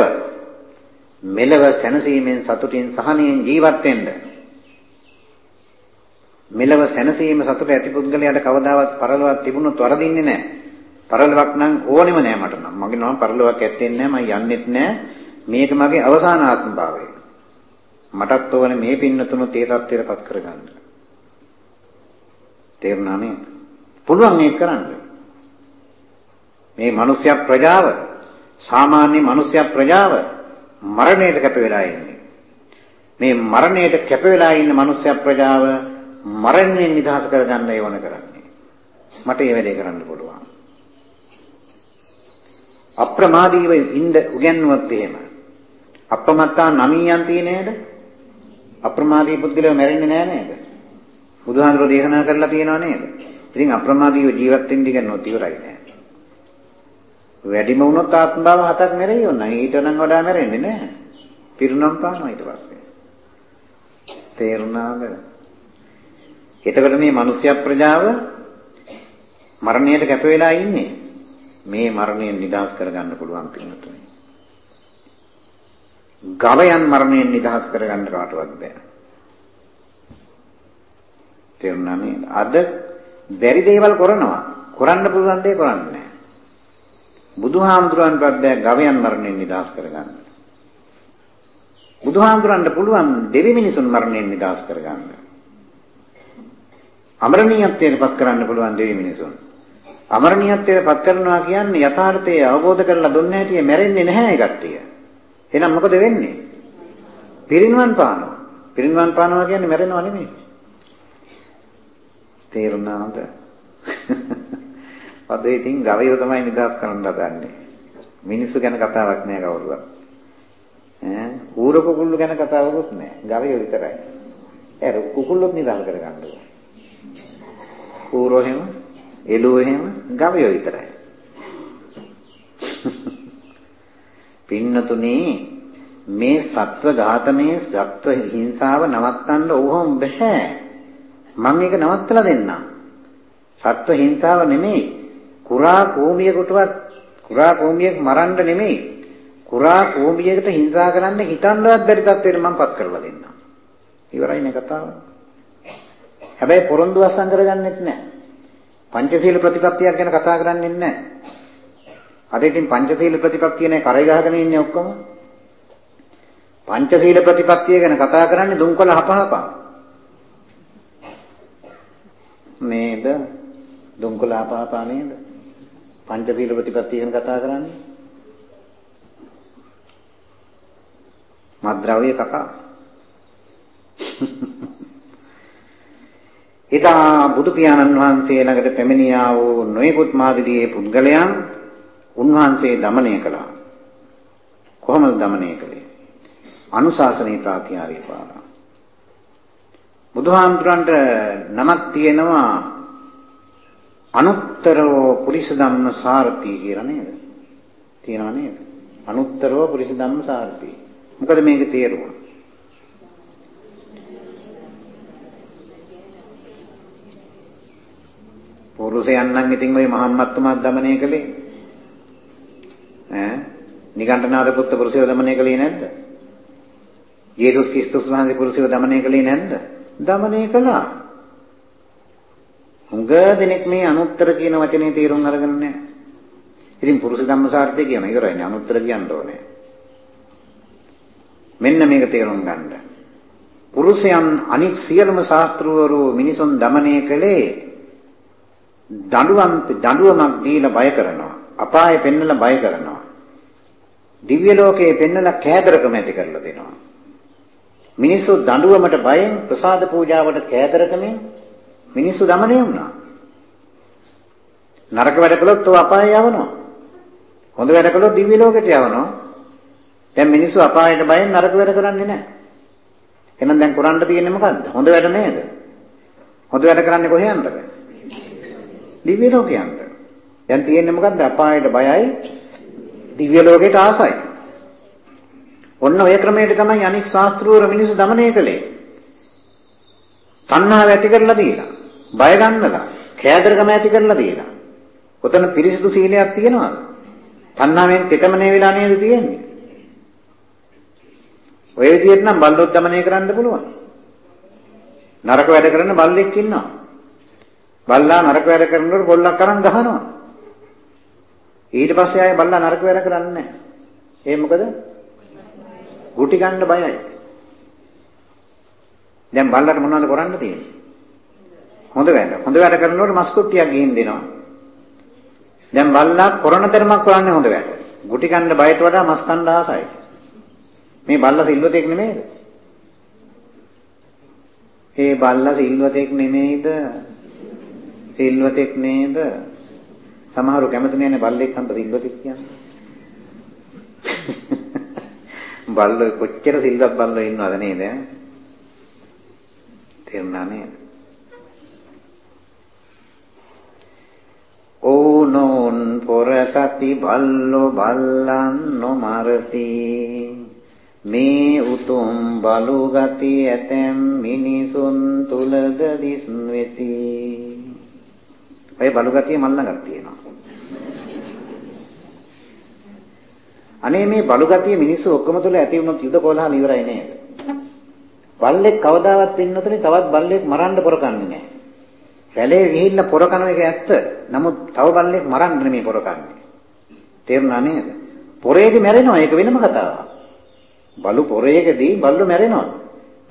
මෙලව සැනසීමෙන් සතුටින් සහනයෙන් ජීවත් වෙන්න. මෙලව සැනසීම සතුට ඇති පුද්ගලයාට කවදාවත් පරලොවක් තිබුණොත් වරදින්නේ නැහැ. පරලොවක් නම් ඕනෙම නෑ මට නම්. මගේ නම පරලොවක් ඇත්තේ නෑ මම යන්නෙත් නෑ. මේක මගේ අවසාන ආත්ම භාවය. මටත් ඕනේ මේ පින්නතුණුත් ඒ தත්ත්වයටපත් කරගන්න. තේරුණා නේද? පුළුවන් මේක කරන්න. මේ මිනිස්ය ප්‍රජාව සාමාන්‍ය මිනිස්ය ප්‍රජාව මරණයට කැප වෙලා ඉන්නේ. මේ මරණයට කැප වෙලා ඉන්න මිනිස්ය ප්‍රජාව මරණයෙන් නිදහස් කරගන්න යොන කරන්නේ. මට මේ වැඩේ කරන්න පුළුවන්. අප්‍රමාදීව ඉන්න උගන්වුවත් එහෙම. අප්‍රමත්තා නමියන් තියෙනේද? අප්‍රමාදී පුද්ගලයෝ මැරෙන්නේ නැහැ නේද? බුදුහාමුදුරෝ දේශනා කරලා තියෙනව නේද? ඉතින් අප්‍රමාදීව ජීවත් වෙන්න ඉගෙනුවොත් ඉවරයි නෑ. වැඩිම වුණොත් ආත්ම භාව හතක් මැරෙයි ඕන. ඊට නම් වඩා මැරෙන්නේ නෑ. පිරුණම් පානවා ඊට පස්සේ. තේරුණාද? එතකොට මේ මිනිස්ය ප්‍රජාව මරණයට කැප වෙලා ඉන්නේ. මේ මරණයෙන් නිදහස් කරගන්න පුළුවන් පින්නතුනි. ගවයන් මරණයෙන් නිදහස් කරගන්න කාටවත් බෑ. තේරුණා නේද? අද බැරි දේවල් කරනවා. කරන්න පුළුවන් දේ කරන්නේ නැහැ. බුදුහාමුදුරන්ටවත් බෑ ගවයන් මරණයෙන් නිදහස් කරගන්න. බුදුහාමුදුරන්ට පුළුවන් දෙවි මිනිසුන් මරණයෙන් නිදහස් කරගන්න. අමරණීයත්වයට පත් කරන්න පුළුවන් දෙවි මිනිසුන්. අමරණීයත්වයට පත් කරනවා කියන්නේ යථාර්ථය අවබෝධ කරලා දුන්න හැටි මැරෙන්නේ නැහැ ඒ කට්ටිය. එහෙනම් මොකද වෙන්නේ? පිරිනිවන් පානවා. පිරිනිවන් පානවා කියන්නේ මැරෙනව නෙමෙයි. තේරුණාද? [laughs] අද ඉතින් ගවයෝ තමයි නිදහස් කරන්න හදන්නේ. මිනිස්සු ගැන කතාවක් නෑ කවුරුවත්. ඈ ඌර කුකුල්ලු ගැන කතාවකුත් නෑ. ගවයෝ විතරයි. ඒ කුකුල්ලොත් නිදහස් කරගන්න ඕනේ. ඌරෝ එහෙම, එළුවෝ එහෙම ගවයෝ විතරයි. [laughs] පින්නතුනේ මේ සත්ව ඝාතනයේ සත්ව හිංසාව නවත්තන්න ඕවම බෑ. මම ඒක නවත්තලා දෙන්නම්. සත්ව හිංසාව නෙමෙයි. කුරා කෝමියෙකුටවත් කුරා කෝමියෙක් මරන්න නෙමෙයි. කුරා කෝමියකට හිංසා කරන්න හිතන්නවත් බැරි තත්ත්වයට මම පත් කරලා දෙන්නම්. ඉවරයිනේ කතාව. හැබැයි පොරොන්දු අස්සම් කරගන්නෙත් නැහැ. පංචශීල ප්‍රතිපත්තියක් ගැන කතා කරන්නේ නැහැ. අද ඉතින් පංචශීල ප්‍රතිපත්තිය නේ කරේ ගහගෙන ඉන්නේ ඔක්කොම. පංචශීල ප්‍රතිපත්තිය ගැන කතා කරන්නේ දුම්කොළ හපහපා. නේද? දුම්කලාපාපා නේද? පංචශීල ප්‍රතිපත්තිය ගැන කතා කරන්නේ. මද්ද්‍රව්‍ය කකා. [laughs] එදා බුදු පියාණන් වහන්සේ ළඟට පැමිණියා වූ නොයෙකුත් මාදිලියේ පුද්ගලයන් උන්වහන්සේ দমনය කළා. කොහොමද দমনය කළේ? අනුශාසනීය ප්‍රාතිහාර්ය පාරා. බුදුහාමුදුරන්ට නමක් තියෙනවා අනුත්තරෝ පුරිස ධම්ම සාර්ථී කියලා නේද? තියෙනව නේද? අනුත්තරෝ පුරිස ධම්ම සාර්ථී. මොකද මේකේ තේරුම? පුරුෂයන් නම් ඉතින් ওই මහම්මත්තුමා দমনය කළේ ඈ නිගණ්ඨනාථ පුත්ත පුරුෂයව দমনය කළේ නැද්ද? යේසුස් ක්‍රිස්තුස් වහන්සේ පුරුෂයව দমনය කළේ නැද්ද? දමනය කළා. හුඟ දෙනෙක් මේ අනුත්තර කියන වචනේ තේරුම් අරගෙන නැහැ. ඉතින් පුරුෂ ධම්මසාරදී කියන ඉවරයිනේ අනුත්තර කියන්න ඕනේ. මෙන්න මේක තේරුම් ගන්න. පුරුෂයන් අනිත් සියලුම ශාස්ත්‍රවරු මිනිසුන් দমনය කළේ දඬුවම් දඬුවමක් දීලා බය කරනවා. අපාය පෙන්නලා බය කරනවා. දිව්‍ය ලෝකයේ පෙන්නලා කෑදරකම ඇති කරලා දෙනවා. මිනිස්සු දඬුවමට බයෙන් ප්‍රසාද පූජාවට කෑදරකමින් මිනිස්සු দমনය වුණා. නරක වැඩ කළොත් ਉਹ අපාය යවනවා. හොඳ වැඩ කළොත් දිව්‍ය ලෝකයට යවනවා. දැන් මිනිස්සු අපායට බයෙන් නරක වැඩ කරන්නේ නැහැ. එහෙනම් දැන් කරන්න තියෙන්නේ මොකද්ද? හොඳ වැඩ නේද? හොඳ වැඩ කරන්නේ කොහෙන්ද? දිව්‍ය ලෝකයට. දැන් තියෙන්නේ මොකද්ද? අපායට බයයි දිව්‍ය ලෝකයට ආසයි. ඔන්න ඔය ක්‍රමයට තමයි අනික් ශාස්ත්‍රවර මිනිස්සු দমনය කළේ. තණ්හාව ඇති කරලා දීලා, බය ගන්නලා, කෑදරකම ඇති කරලා දීලා. ඔතන පිරිසිදු සීලයක් තියෙනවද? තණ්හාවෙන් තෙතමනේ වෙලා නේද තියෙන්නේ? ඔය විදිහට නම් බල්ලොත් দমনය කරන්න පුළුවන්. නරක වැඩ කරන බල්ලෙක් ඉන්නවා. බල්ලා නරක වැඩ කරනකොට පොල්ලක් අරන් ගහනවා. ඊට පස්සේ ආයේ බල්ලා නරක වැඩ කරන්නේ නැහැ. ඒ මොකද? ගුටි ගන්න බයයි. දැන් බල්ලට මොනවද කරන්න තියෙන්නේ? හොඳ වැඩ. හොඳ වැඩ කරනකොට මස් කුට්ටියක් ගිහින් දෙනවා. දැන් බල්ලා කරන තරමක් කරන්නේ හොඳ වැඩ. ගුටි ගන්න බයට වඩා මස් කන්න ආසයි. මේ බල්ලා සිල්වතෙක් නෙමෙයිද? ඒ බල්ලා සිල්වතෙක් නෙමෙයිද? සිල්වතෙක් නේද? සමහරු කැමති නෑනේ බල්ලෙක් හන්ද සිල්වතෙක් කියන්නේ. [laughs] බල්ලෝ කොච්චර සිල්වත් බල්ලෝ ඉන්නවද නේද? තේරුණා නේද? ඕනෝන් පොරකති බල්ලෝ බල්ලන් නොමරති මේ උතුම් බලු ගති ඇතැම් මිනිසුන් තුලද දිස් වෙති. ඔය බලු ගතිය මල්ලඟක් තියෙනවා. අනේ මේ බලු ගතිය මිනිස්සු ඔක්කොම තුල ඇති වුණොත් යුද කොලහල ඉවරයි නේද? බල්ලෙක් කවදාවත් ඉන්නතුනේ තවත් බල්ලෙක් මරන්න පොරකන්නේ නැහැ. රැළේ ගිහිල්ලා පොරකන එක ඇත්ත. නමුත් තව බල්ලෙක් මරන්න නෙමෙයි පොරකන්නේ. තේරුණා නේද? පොරේදී මැරෙනවා ඒක වෙනම කතාවක්. බලු පොරේකදී බල්ලු මැරෙනවා.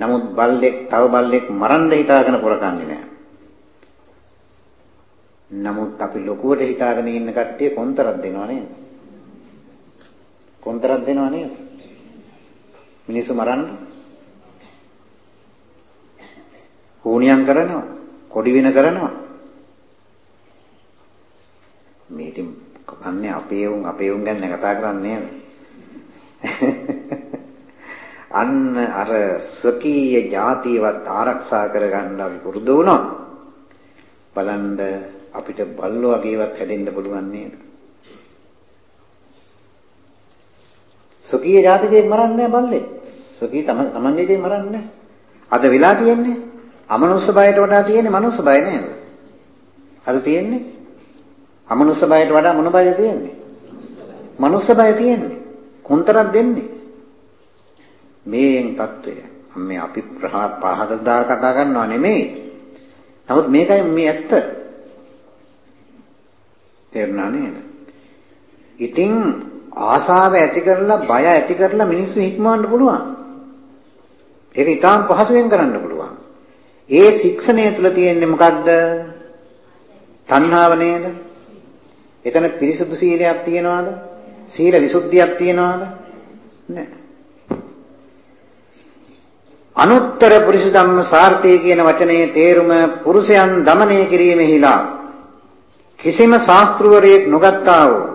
නමුත් බල්ලෙක් තව බල්ලෙක් මරන්න හිතාගෙන පොරකන්නේ නැහැ. නමුත් අපි ලොකුවට හිතාගෙන ඉන්න කට්ටිය කොන්තරක් දෙනවා නේද? කොන්තරක් දෙනවා නේද? මිනිස්සු මරන්න. හෝනියම් කරනවා, කොඩි වෙන කරනවා. මේ ඉතින් කන්නේ අපේ උන් අපේ උන් ගැන කතා කරන්නේ අන්න අර ස්වකීය જાතියවත් ආරක්ෂා කරගන්න අපි පුරුදු වුණොත් බලන්න අපිට බල්ලෝ වගේවත් හැදෙන්න පුළුවන් නේද? ස්වකීය ජාතිකේ මරන්නේ බල්ලේ. ස්වකීය තම තමන්ගේ දේ මරන්නේ අද වෙලා තියෙන්නේ අමනුස්ස බයට වඩා තියෙන්නේ මනුස්ස බය නේද? අද තියෙන්නේ අමනුස්ස බයට වඩා මොන බයද තියෙන්නේ? මනුස්ස බය තියෙන්නේ. කොන්තරක් දෙන්නේ. මේෙන් తত্ত্বය. මේ අපි පහත දාලා කතා කරනවා නෙමෙයි. නමුත් මේකයි මේ ඇත්ත. තේරුණා නේද? ඉතින් ආසාව ඇති කරලා බය ඇති කරලා මිනිස්සු හික්මවන්න පුළුවන්. ඒක ඊටාම් පහසුවෙන් කරන්න පුළුවන්. ඒ ශික්ෂණය තුල තියෙන්නේ මොකද්ද? තණ්හාව නේද? එතන පිරිසුදු සීලයක් තියනවාද? සීල විසුද්ධියක් තියනවාද? නැහැ. අනුත්තර පුරුෂ ධම්ම සාර්ථය කියන වචනේ තේරුම පුරුෂයන් দমনය කිරීමෙහිලා කිසිම ශාස්ත්‍රවරයෙක් නොගත්තා වූ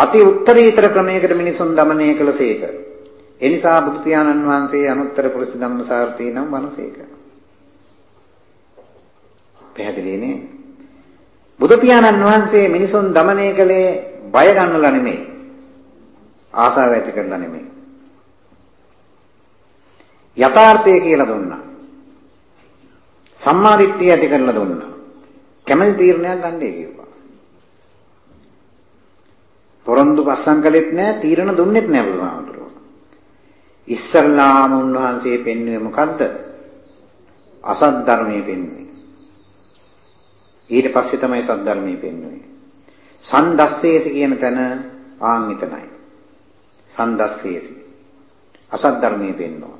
අති උත්තරීතර ක්‍රමයකට මිනිසුන් দমনය කළසේක. ඒ නිසා බුදු පියාණන් වහන්සේ අනුත්තර පුරුෂ ධම්මසාරතී නම් වනසේක. පැහැදිලි නේ? බුදු පියාණන් වහන්සේ මිනිසුන් দমনය කළේ බය ගන්නලා නෙමෙයි. ආසාව ඇති කරලා නෙමෙයි. යථාර්ථය කියලා දුන්නා. සම්මා දිට්ඨිය ඇති කරලා දුන්නා. කැමැති තීරණයක් ගන්නයි කිව්වා. පොරොන්දු පස්සම් කළෙත් නෑ තීරණ දුන්නෙත් නෑ බුදුහාමුදුරුවෝ. ඉස්සල්ලාම උන්වහන්සේ පෙන්වුවේ මොකද්ද? අසත් ධර්මයේ පෙන්වුවේ. ඊට පස්සේ තමයි සත් ධර්මයේ පෙන්වුවේ. සන්දස්සේසි කියන තැන ආන් එතනයි. සන්දස්සේසි. අසත් ධර්මයේ පෙන්වනවා.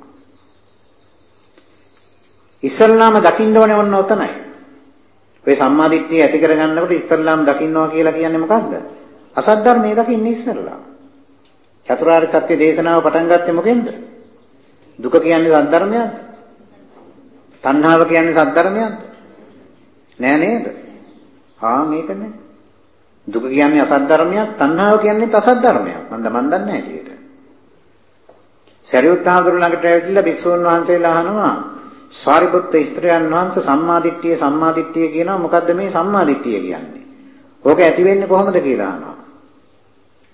ඉස්සල්ලාම දකින්න ඕනේ ඔන්න ඔතනයි. ඔය සම්මාදිට්ඨිය ඇති කරගන්නකොට ඉස්සල්ලාම දකින්නවා කියලා කියන්නේ මොකද්ද? අසත් ධර්මයේ දකින්නේ ඉස්සල්ලා. චතුරාර්ය සත්‍ය දේශනාව පටන් ගත්තේ මොකෙන්ද? දුක කියන්නේ සද්ධර්මයක්ද? තණ්හාව කියන්නේ සද්ධර්මයක්ද? නෑ නේද? ආ මේක නෑ. දුක කියන්නේ අසත් ධර්මයක්, තණ්හාව කියන්නේ අසත් ධර්මයක්. මන්ද මන් දන්නේ නැහැ ඒක. සරියුත් හාමුදුරුවෝ ළඟට ඇවිල්ලා භික්ෂුන් වහන්සේලා අහනවා සාරිපුත්ත ස්ත්‍රයන් වහන්සේ සම්මාදිට්ඨිය සම්මාදිට්ඨිය කියනවා මොකද්ද මේ සම්මාදිට්ඨිය කියන්නේ? ඕක ඇති වෙන්නේ කොහොමද කියලා අහනවා.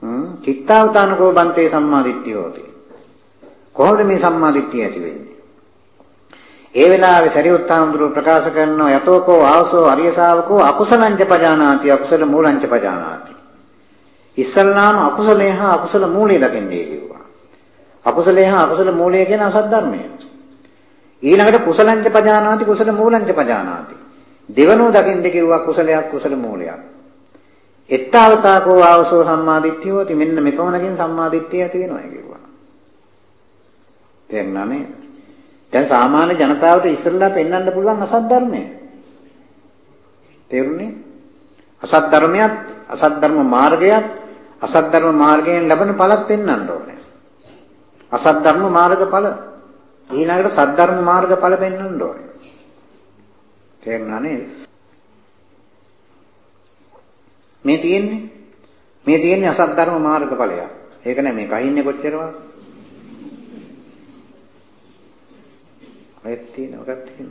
හ්ම් චිත්තාවතානකෝ බන්තේ සම්මාදිට්ඨිය හොති. කොහොමද මේ සම්මාදිට්ඨිය ඇති වෙන්නේ? ඒ වෙලාවේ සරියුත් හාමුදුරුවෝ ප්‍රකාශ කරනවා යතෝකෝ ආවසෝ අරිය ශාවකෝ අකුසලංච පජානාති අකුසල මූලංච පජානාති. ඉස්සල්ලාම අකුසලේ හා අකුසල මූලය දකින්නේ කිව්වා. අකුසලේ හා අකුසල මූලය කියන අසත් ධර්මය. ඊළඟට කුසලංච පජානාති කුසල මූලංච පජානාති. දෙවනෝ දකින්න කිව්වා කුසලයක් කුසල මූලයක්. එත්තාවතාකෝ ආවසෝ සම්මාදිට්ඨියෝති මෙන්න මෙපමණකින් සම්මාදිට්ඨිය ඇති වෙනවා කිව්වා. තේරුණා නේද? දැන් සාමාන්‍ය ජනතාවට ඉස්සෙල්ලා පෙන්වන්න පුළුවන් අසත් ධර්මය. තේරුණේ? අසත් ධර්මයක්, අසත් ධර්ම මාර්ගයක්, අසත් ධර්ම මාර්ගයෙන් ලැබෙන ඵලත් පෙන්වන්න ඕනේ. අසත් ධර්ම මාර්ගඵල ඊළඟට සද්ධර්ම මාර්ගඵල පෙන්වන්න ඕනේ. තේරුණා නේද? මේ තියෙන්නේ මේ තියෙන්නේ අසත් ධර්ම මාර්ගඵලයක්. ඒක නෑ මේ කහින්නේ කොච්චරවත්. ඔයත් තියෙන ඔකත් තියෙන.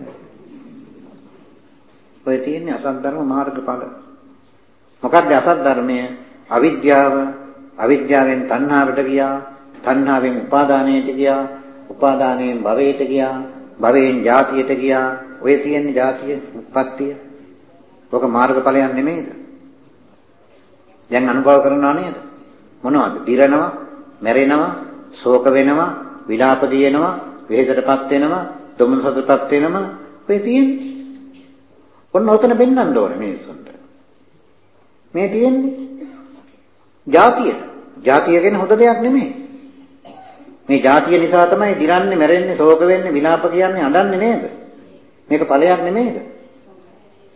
ඔය තියෙන්නේ අසත් ධර්ම මාර්ගඵල. මොකක්ද අසත් ධර්මය? අවිද්‍යාව, අවිද්‍යාවෙන් තණ්හාවට ගියා, තණ්හාවෙන් උපාදානයට ගියා, උපාදානයෙන් භවයට ගියා, භවයෙන් ජාතියට ගියා. ඔය තියෙන්නේ ජාතිය, උත්පත්තිය. ඔක මාර්ගඵලයක් නෙමෙයිද? දැන් අනුභව කරනවා නේද? මොනවද? දිරනවා, මැරෙනවා, ශෝක වෙනවා, විලාප දිනනවා, වෙහෙසටපත් වෙනවා, දුමනසටපත් වෙනවා. ඔය තියෙන්නේ. ඔන්න ඔතන බෙන්නන්න ඕනේ මිනිස්සුන්ට. මේ තියෙන්නේ ජාතිය. ජාතිය කියන්නේ හොඳ දෙයක් නෙමෙයි. මේ જાතිය නිසා තමයි දිරන්නේ, මැරෙන්නේ, ශෝක වෙන්නේ, විලාප කියන්නේ, අඬන්නේ නේද? මේක ඵලයක් නෙමෙයිද?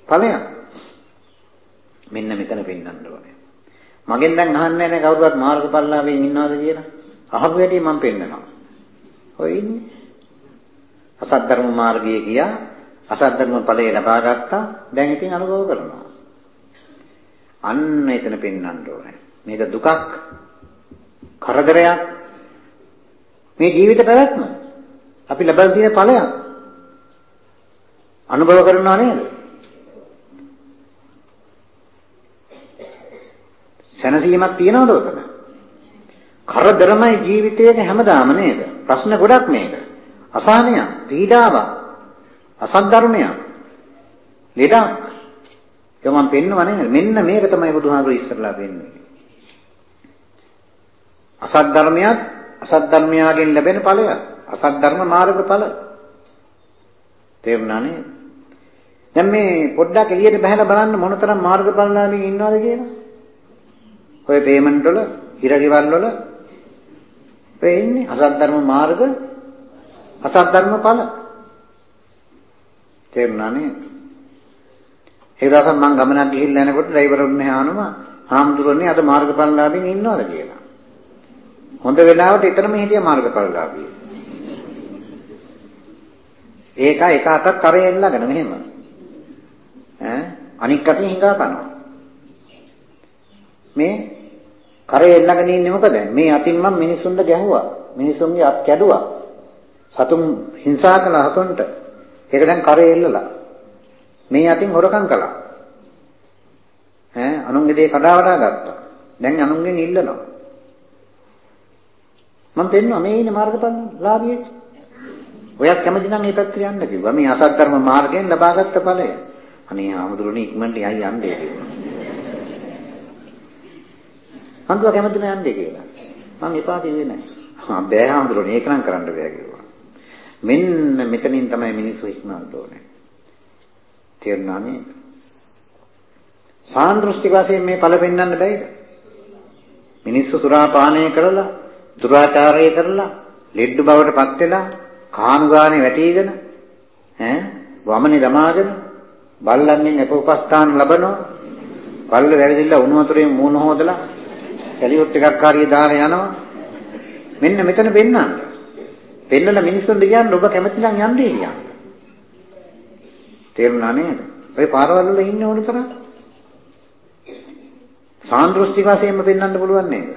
ඵලයක්. මෙන්න මෙතන පෙන්වන්න ඕනේ. මගෙන් දැන් අහන්නේ නැහැ කවුරුවත් මාර්ගඵලලාභයෙන් ඉන්නවද කියලා. අහපු වැඩි මම පෙන්නනවා. ඔය ඉන්නේ. අසත් ධර්ම මාර්ගයේ ගියා, අසත් ධර්ම ඵලය ලබා ගත්තා. දැන් ඉතින් අනුභව කරනවා. අන්න එතන පෙන්වන්න ඕනේ. මේක දුකක්, කරදරයක්, මේ ජීවිත පැවැත්ම අපි ලබලා තියෙන ඵලයක් අනුභව කරනවා නේද? සැනසීමක් තියනවද උතන? කරදරමයි ජීවිතයේ හැමදාම නේද? ප්‍රශ්න ගොඩක් මේක. අසහනයක්, පීඩාවක්, අසද්ධර්මයක්, ලෙඩක්. ඒක මම පෙන්නවා නේද? මෙන්න මේක තමයි බුදුහාමුදුරු ඉස්සරලා පෙන්වන්නේ. අසද්ධර්මයක් අසත් ධර්මයාගෙන් ලැබෙන ඵලයක්. අසත් ධර්ම මාර්ගඵල. තේරුණා නේද? දැන් මේ පොඩ්ඩක් එළියට බහලා බලන්න මොනතරම් මාර්ගඵලලාභින් ඉන්නවද කියලා. ඔය පේමන්ට් වල, හිරගෙවල් වල ඔය ඉන්නේ අසත් ධර්ම මාර්ග අසත් ධර්ම ඵල. තේරුණා නේද? ඒ දවසක් මම ගමනක් ගිහිල්ලා යනකොට ඩ්‍රයිවර් උන්නේ ආනවා හාමුදුරනේ අද මාර්ගඵලලාභින් ඉන්නවද කියලා. හොඳ වෙලාවට එතරම් හිටිය මාර්ගඵලලාභී. ඒක එක අතක් කරේ එල්ලගෙන මෙහෙම. ඈ අනික් අතින් හිඟා කනවා. මේ කරේ එල්ලගෙන ඉන්නේ මොකද? මේ අතින් මම මිනිසුන්ට ගැහුවා. මිනිසුන්ගේ අත් කැඩුවා. සතුන් හිංසා කළ හතුන්ට. ඒක දැන් කරේ එල්ලලා. මේ අතින් හොරකම් කළා. ඈ අනුන්ගේ දේ කඩා වඩා ගත්තා. දැන් අනුන්ගෙන් ඉල්ලනවා. මම පෙන්නවා මේ ඉන්නේ මාර්ගඵල ලාභියෙක්. ඔයත් කැමති නම් මේ පැත්තට යන්න කිව්වා. මේ අසත් ධර්ම මාර්ගයෙන් ලබාගත් ඵලය. අනේ ආමුදුරනේ ඉක්මනට යයි යන්නේ කිව්වා. හන්දුව කැමති නෑ යන්නේ කියලා. මම එපා කිව්වේ නෑ. ආ බෑ ආමුදුරනේ ඒක නම් කරන්න බෑ කිව්වා. මෙන්න මෙතනින් තමයි මිනිස්සු ඉක්මනට ඕනේ. තේරුණා නේද? සාන්දෘෂ්ටික වශයෙන් මේ ඵල පෙන්වන්න බෑද? මිනිස්සු සුරා පානය කරලා, දුරාචාරය කරලා, ලෙඩ බවට පත් වෙලා, කානුගානේ වැටිගෙන ඈ වමනේ දමාගෙන බල්ලන්ගෙන් අපෝපස්ථාන ලබනවා. බල්ල වැරදිලා උණු වතුරෙන් මූණ හොදලා කැලියොට් එකක් හරිය දාලා යනවා. මෙන්න මෙතන පෙන්නන්න. පෙන්නලා මිනිස්සුන්ට කියන්න ඔබ කැමති නම් යන්නේ කියන්න. තේරුණා නේද? ඔය පාරවල් වල ඉන්නේ ඕන තරම්. සාන්දෘෂ්ටික වශයෙන්ම පෙන්වන්න පුළුවන් නේද?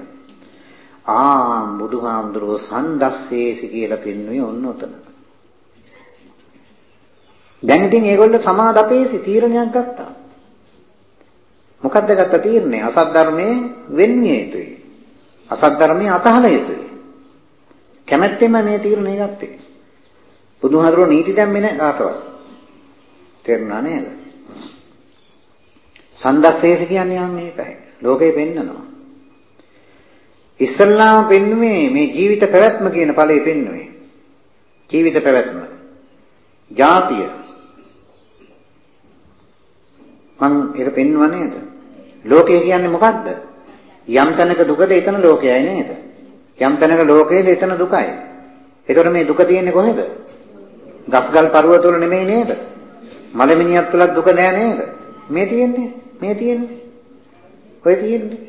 ආ බුදුහාමුදුරුවෝ සන්දස්සේසි කියලා පෙන්වුවේ ඔන්න ඔතන. දැන් ඉතින් ඒගොල්ලෝ සමාදපේසි තීරණයක් ගත්තා. මොකද්ද ගත්ත තීරණය? අසත් ධර්මයේ වෙන්නේ යුතුයි. අසත් ධර්මයේ අතහල යුතුයි. කැමැත්තෙන්ම මේ තීරණය ගත්තේ. බුදුහාමුදුරුවෝ නීති දැම්මේ නැහැ කාටවත්. තේරුණා නේද? සන්දස්සේස කියන්නේ යන්නේ ඒකයි. ලෝකේ පෙන්නනවා. ඉස්සල්ලාම පෙන්නුවේ මේ ජීවිත පැවැත්ම කියන ඵලය පෙන්නුවේ. ජීවිත පැවැත්ම. ජාතිය. මං ඒක පෙන්නුවා නේද? ලෝකය කියන්නේ මොකද්ද? යම් තැනක දුකද එතන ලෝකයයි නේද? යම් තැනක ලෝකයේද එතන දුකයි. ඒතර මේ දුක තියෙන්නේ කොහෙද? ගස්ගල් පර්වත වල නෙමෙයි නේද? මලමිනියක් තුලක් දුක නෑ නේද? මේ තියෙන්නේ මේ තියෙන්නේ. ඔය තියෙන්නේ.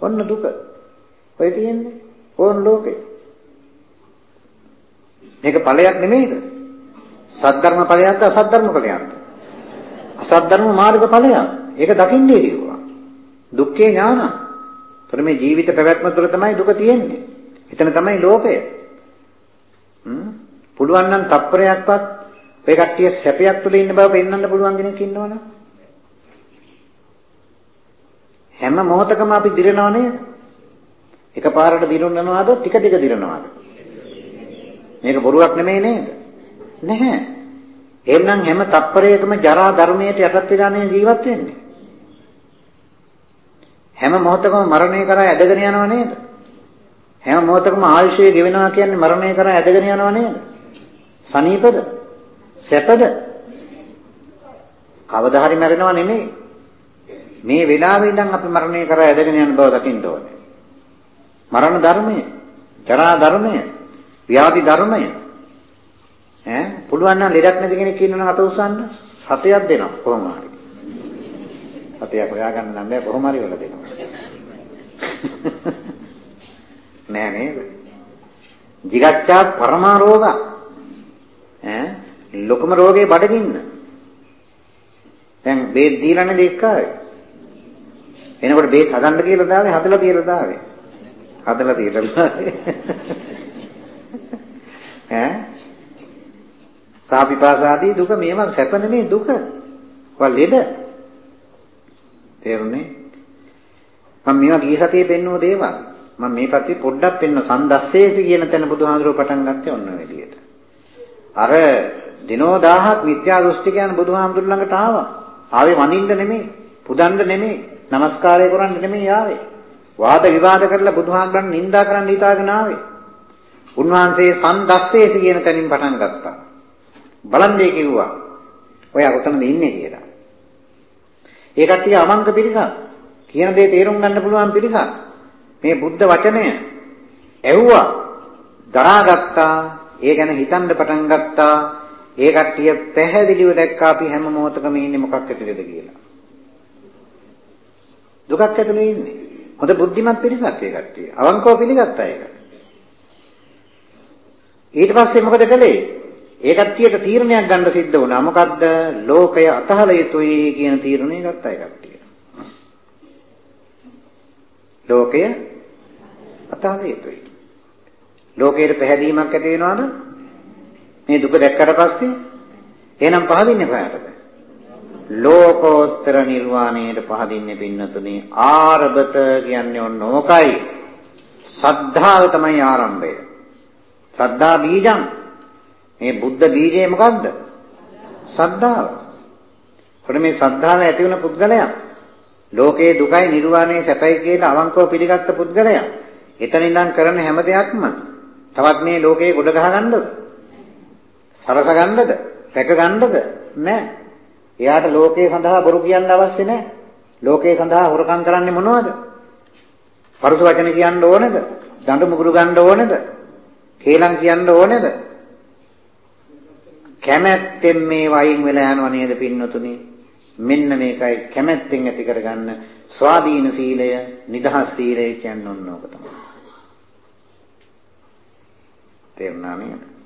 ඔන්න දුක. ඔය තියෙන්නේ. ඕන් ලෝකේ. මේක ඵලයක් නෙමෙයිද? සද්ධර්ම ඵලයක්ද අසද්ධර්ම ඵලයක්ද? අසද්ධර්ම මාර්ග ඵලයක්. ඒක දකින්නේ කිව්වා. දුක්ඛේ ඥාන. ତර මේ ජීවිත පැවැත්ම තුළ තමයි දුක තියෙන්නේ. එතන තමයි ලෝකය. හ්ම් පුළුවන් නම් තප්පරයක්වත් ඔය කට්ටිය සැපයක් තුළ ඉන්න බව පෙන්වන්න පුළුවන් කෙනෙක් ඉන්නවනේ. හැම මොහොතකම අපි දිරනව නේද? එකපාරට දිරනවද ටික ටික දිරනවද? මේක බොරුවක් නෙමෙයි නේද? නැහැ. එහෙනම් හැම තප්පරයකම ජරා ධර්මයට යටත් වෙලා නේ ජීවත් වෙන්නේ. හැම මොහොතකම මරණය කරා ඇදගෙන යනව නේද? හැම මොහොතකම ආයුෂය ගෙවෙනවා කියන්නේ මරණය කරා ඇදගෙන යනව නේද? සනීපද? සැපද? කවදා හරි මැරෙනව නෙමෙයි. මේ වෙලාවේ ඉඳන් අපි මරණය කරා ඇදගෙන යන බව දකින්න ඕනේ. මරණ ධර්මය, ජරා ධර්මය, ව්‍යාධි ධර්මය. ඈ පුළුවන් නම් ලෙඩක් නැති කෙනෙක් ඉන්නවනම් අත උස්සන්න සතයක් දෙනවා කොහොම හරි. සතයක් හොයාගන්න නම් බෑ කොහොම හරි වල දෙනවා. නෑ නේද? jigaccha parama roga ඈ ලොකම රෝගේ බඩගින්න. දැන් බේත් දීලා නේද එක්කාවේ? එනකොට බේත් හදන්න කියලා දාවේ හදලා තියලා දාවේ. හදලා තියලා දාවේ. ඈ සාපිපාසාදී දුක මේවා සැප නෙමේ දුක. ඔය ලෙඩ. තේරුණේ? මම මේවා ගිය සතියේ පෙන්නුව දේවල්. මම මේ පැත්තේ පොඩ්ඩක් පෙන්න සන්දස්සේසි කියන තැන බුදුහාඳුරෝ පටන් ගත්තේ ඔන්න ඔය විදියට. අර දිනෝ 1000ක් මිත්‍යා දෘෂ්ටිකයන් බුදුහාමුදුර ළඟට ආවා. ආවේ වඳින්න නෙමෙයි, පුදන්න නෙමෙයි, নমස්කාරය කරන්න නෙමෙයි ආවේ. වාද විවාද කරලා බුදුහාමුදුරන් නිඳා කරන්න හිතාගෙන ආවේ. උන්වහන්සේ සන්දස්සේසි කියන තැනින් පටන් ගත්තා. බලන්නේ කිව්වා. ඔයා කොතනද ඉන්නේ කියලා. ඒ කට්ටිය අමංක පිරිසක්. කියන දේ තේරුම් ගන්න පුළුවන් පිරිසක්. මේ බුද්ධ වචනය ඇහුවා, දරාගත්තා, ඒ ගැන හිතන්න පටන් ගත්තා. ඒ කට්ටිය පැහැදිලිව දැක්කා අපි හැම මොහොතකම ඉන්නේ මොකක් ඇතුළේද කියලා. දුකක් ඇතුලේ ඉන්නේ. හොඳ බුද්ධිමත් පිරිසක් ඒ කට්ටිය. අවංකව පිළිගත්තා ඒක. ඊට පස්සේ මොකද කළේ? ඒ කට්ටියට තීරණයක් ගන්න සිද්ධ වුණා. මොකද්ද? ලෝකය අතහල යුතුයි කියන තීරණය ගත්තා ඒ කට්ටිය. ලෝකය අතහල යුතුයි. ලෝකයට පැහැදීමක් ඇති වෙනවද? මේ දුක දැක්කට පස්සේ එහෙනම් පහදින්නේ කොහාටද? ලෝකෝත්තර නිර්වාණයට පහදින්නේ පින්නතුනේ ආරබත කියන්නේ ඔන්න ඕකයි. සද්ධාව තමයි ආරම්භය. සද්ධා බීජං මේ බුද්ධ බීජය මොකද්ද? සද්ධාව. කොහොම මේ සද්ධාව ඇති වෙන පුද්ගලයා ලෝකේ දුකයි නිර්වාණය සැපයි කියලා අවංකව පිළිගත්ත පුද්ගලයා එතන ඉඳන් කරන හැම දෙයක්ම තවත් මේ ලෝකේ ගොඩ ගහ ගන්නද? සරස ගන්නද? රැක ගන්නද? නැහැ. එයාට ලෝකේ සඳහා බොරු කියන්න අවශ්‍ය නැහැ. ලෝකේ සඳහා හොරකම් කරන්නේ මොනවද? පරුස වචන කියන්න ඕනේද? දඬු මුගුරු ගන්න ඕනේද? කේලම් කියන්න ඕනේද? කැමැත්තෙන් මේ වයින් වෙලා යනව නේද පින්නතුනි? මෙන්න මේකයි කැමැත්තෙන් ඇති කරගන්න ස්වාධීන සීලය, නිදහස් සීලය කියන්නේ ඔන්න ඕක තමයි. තේරුණා නේද?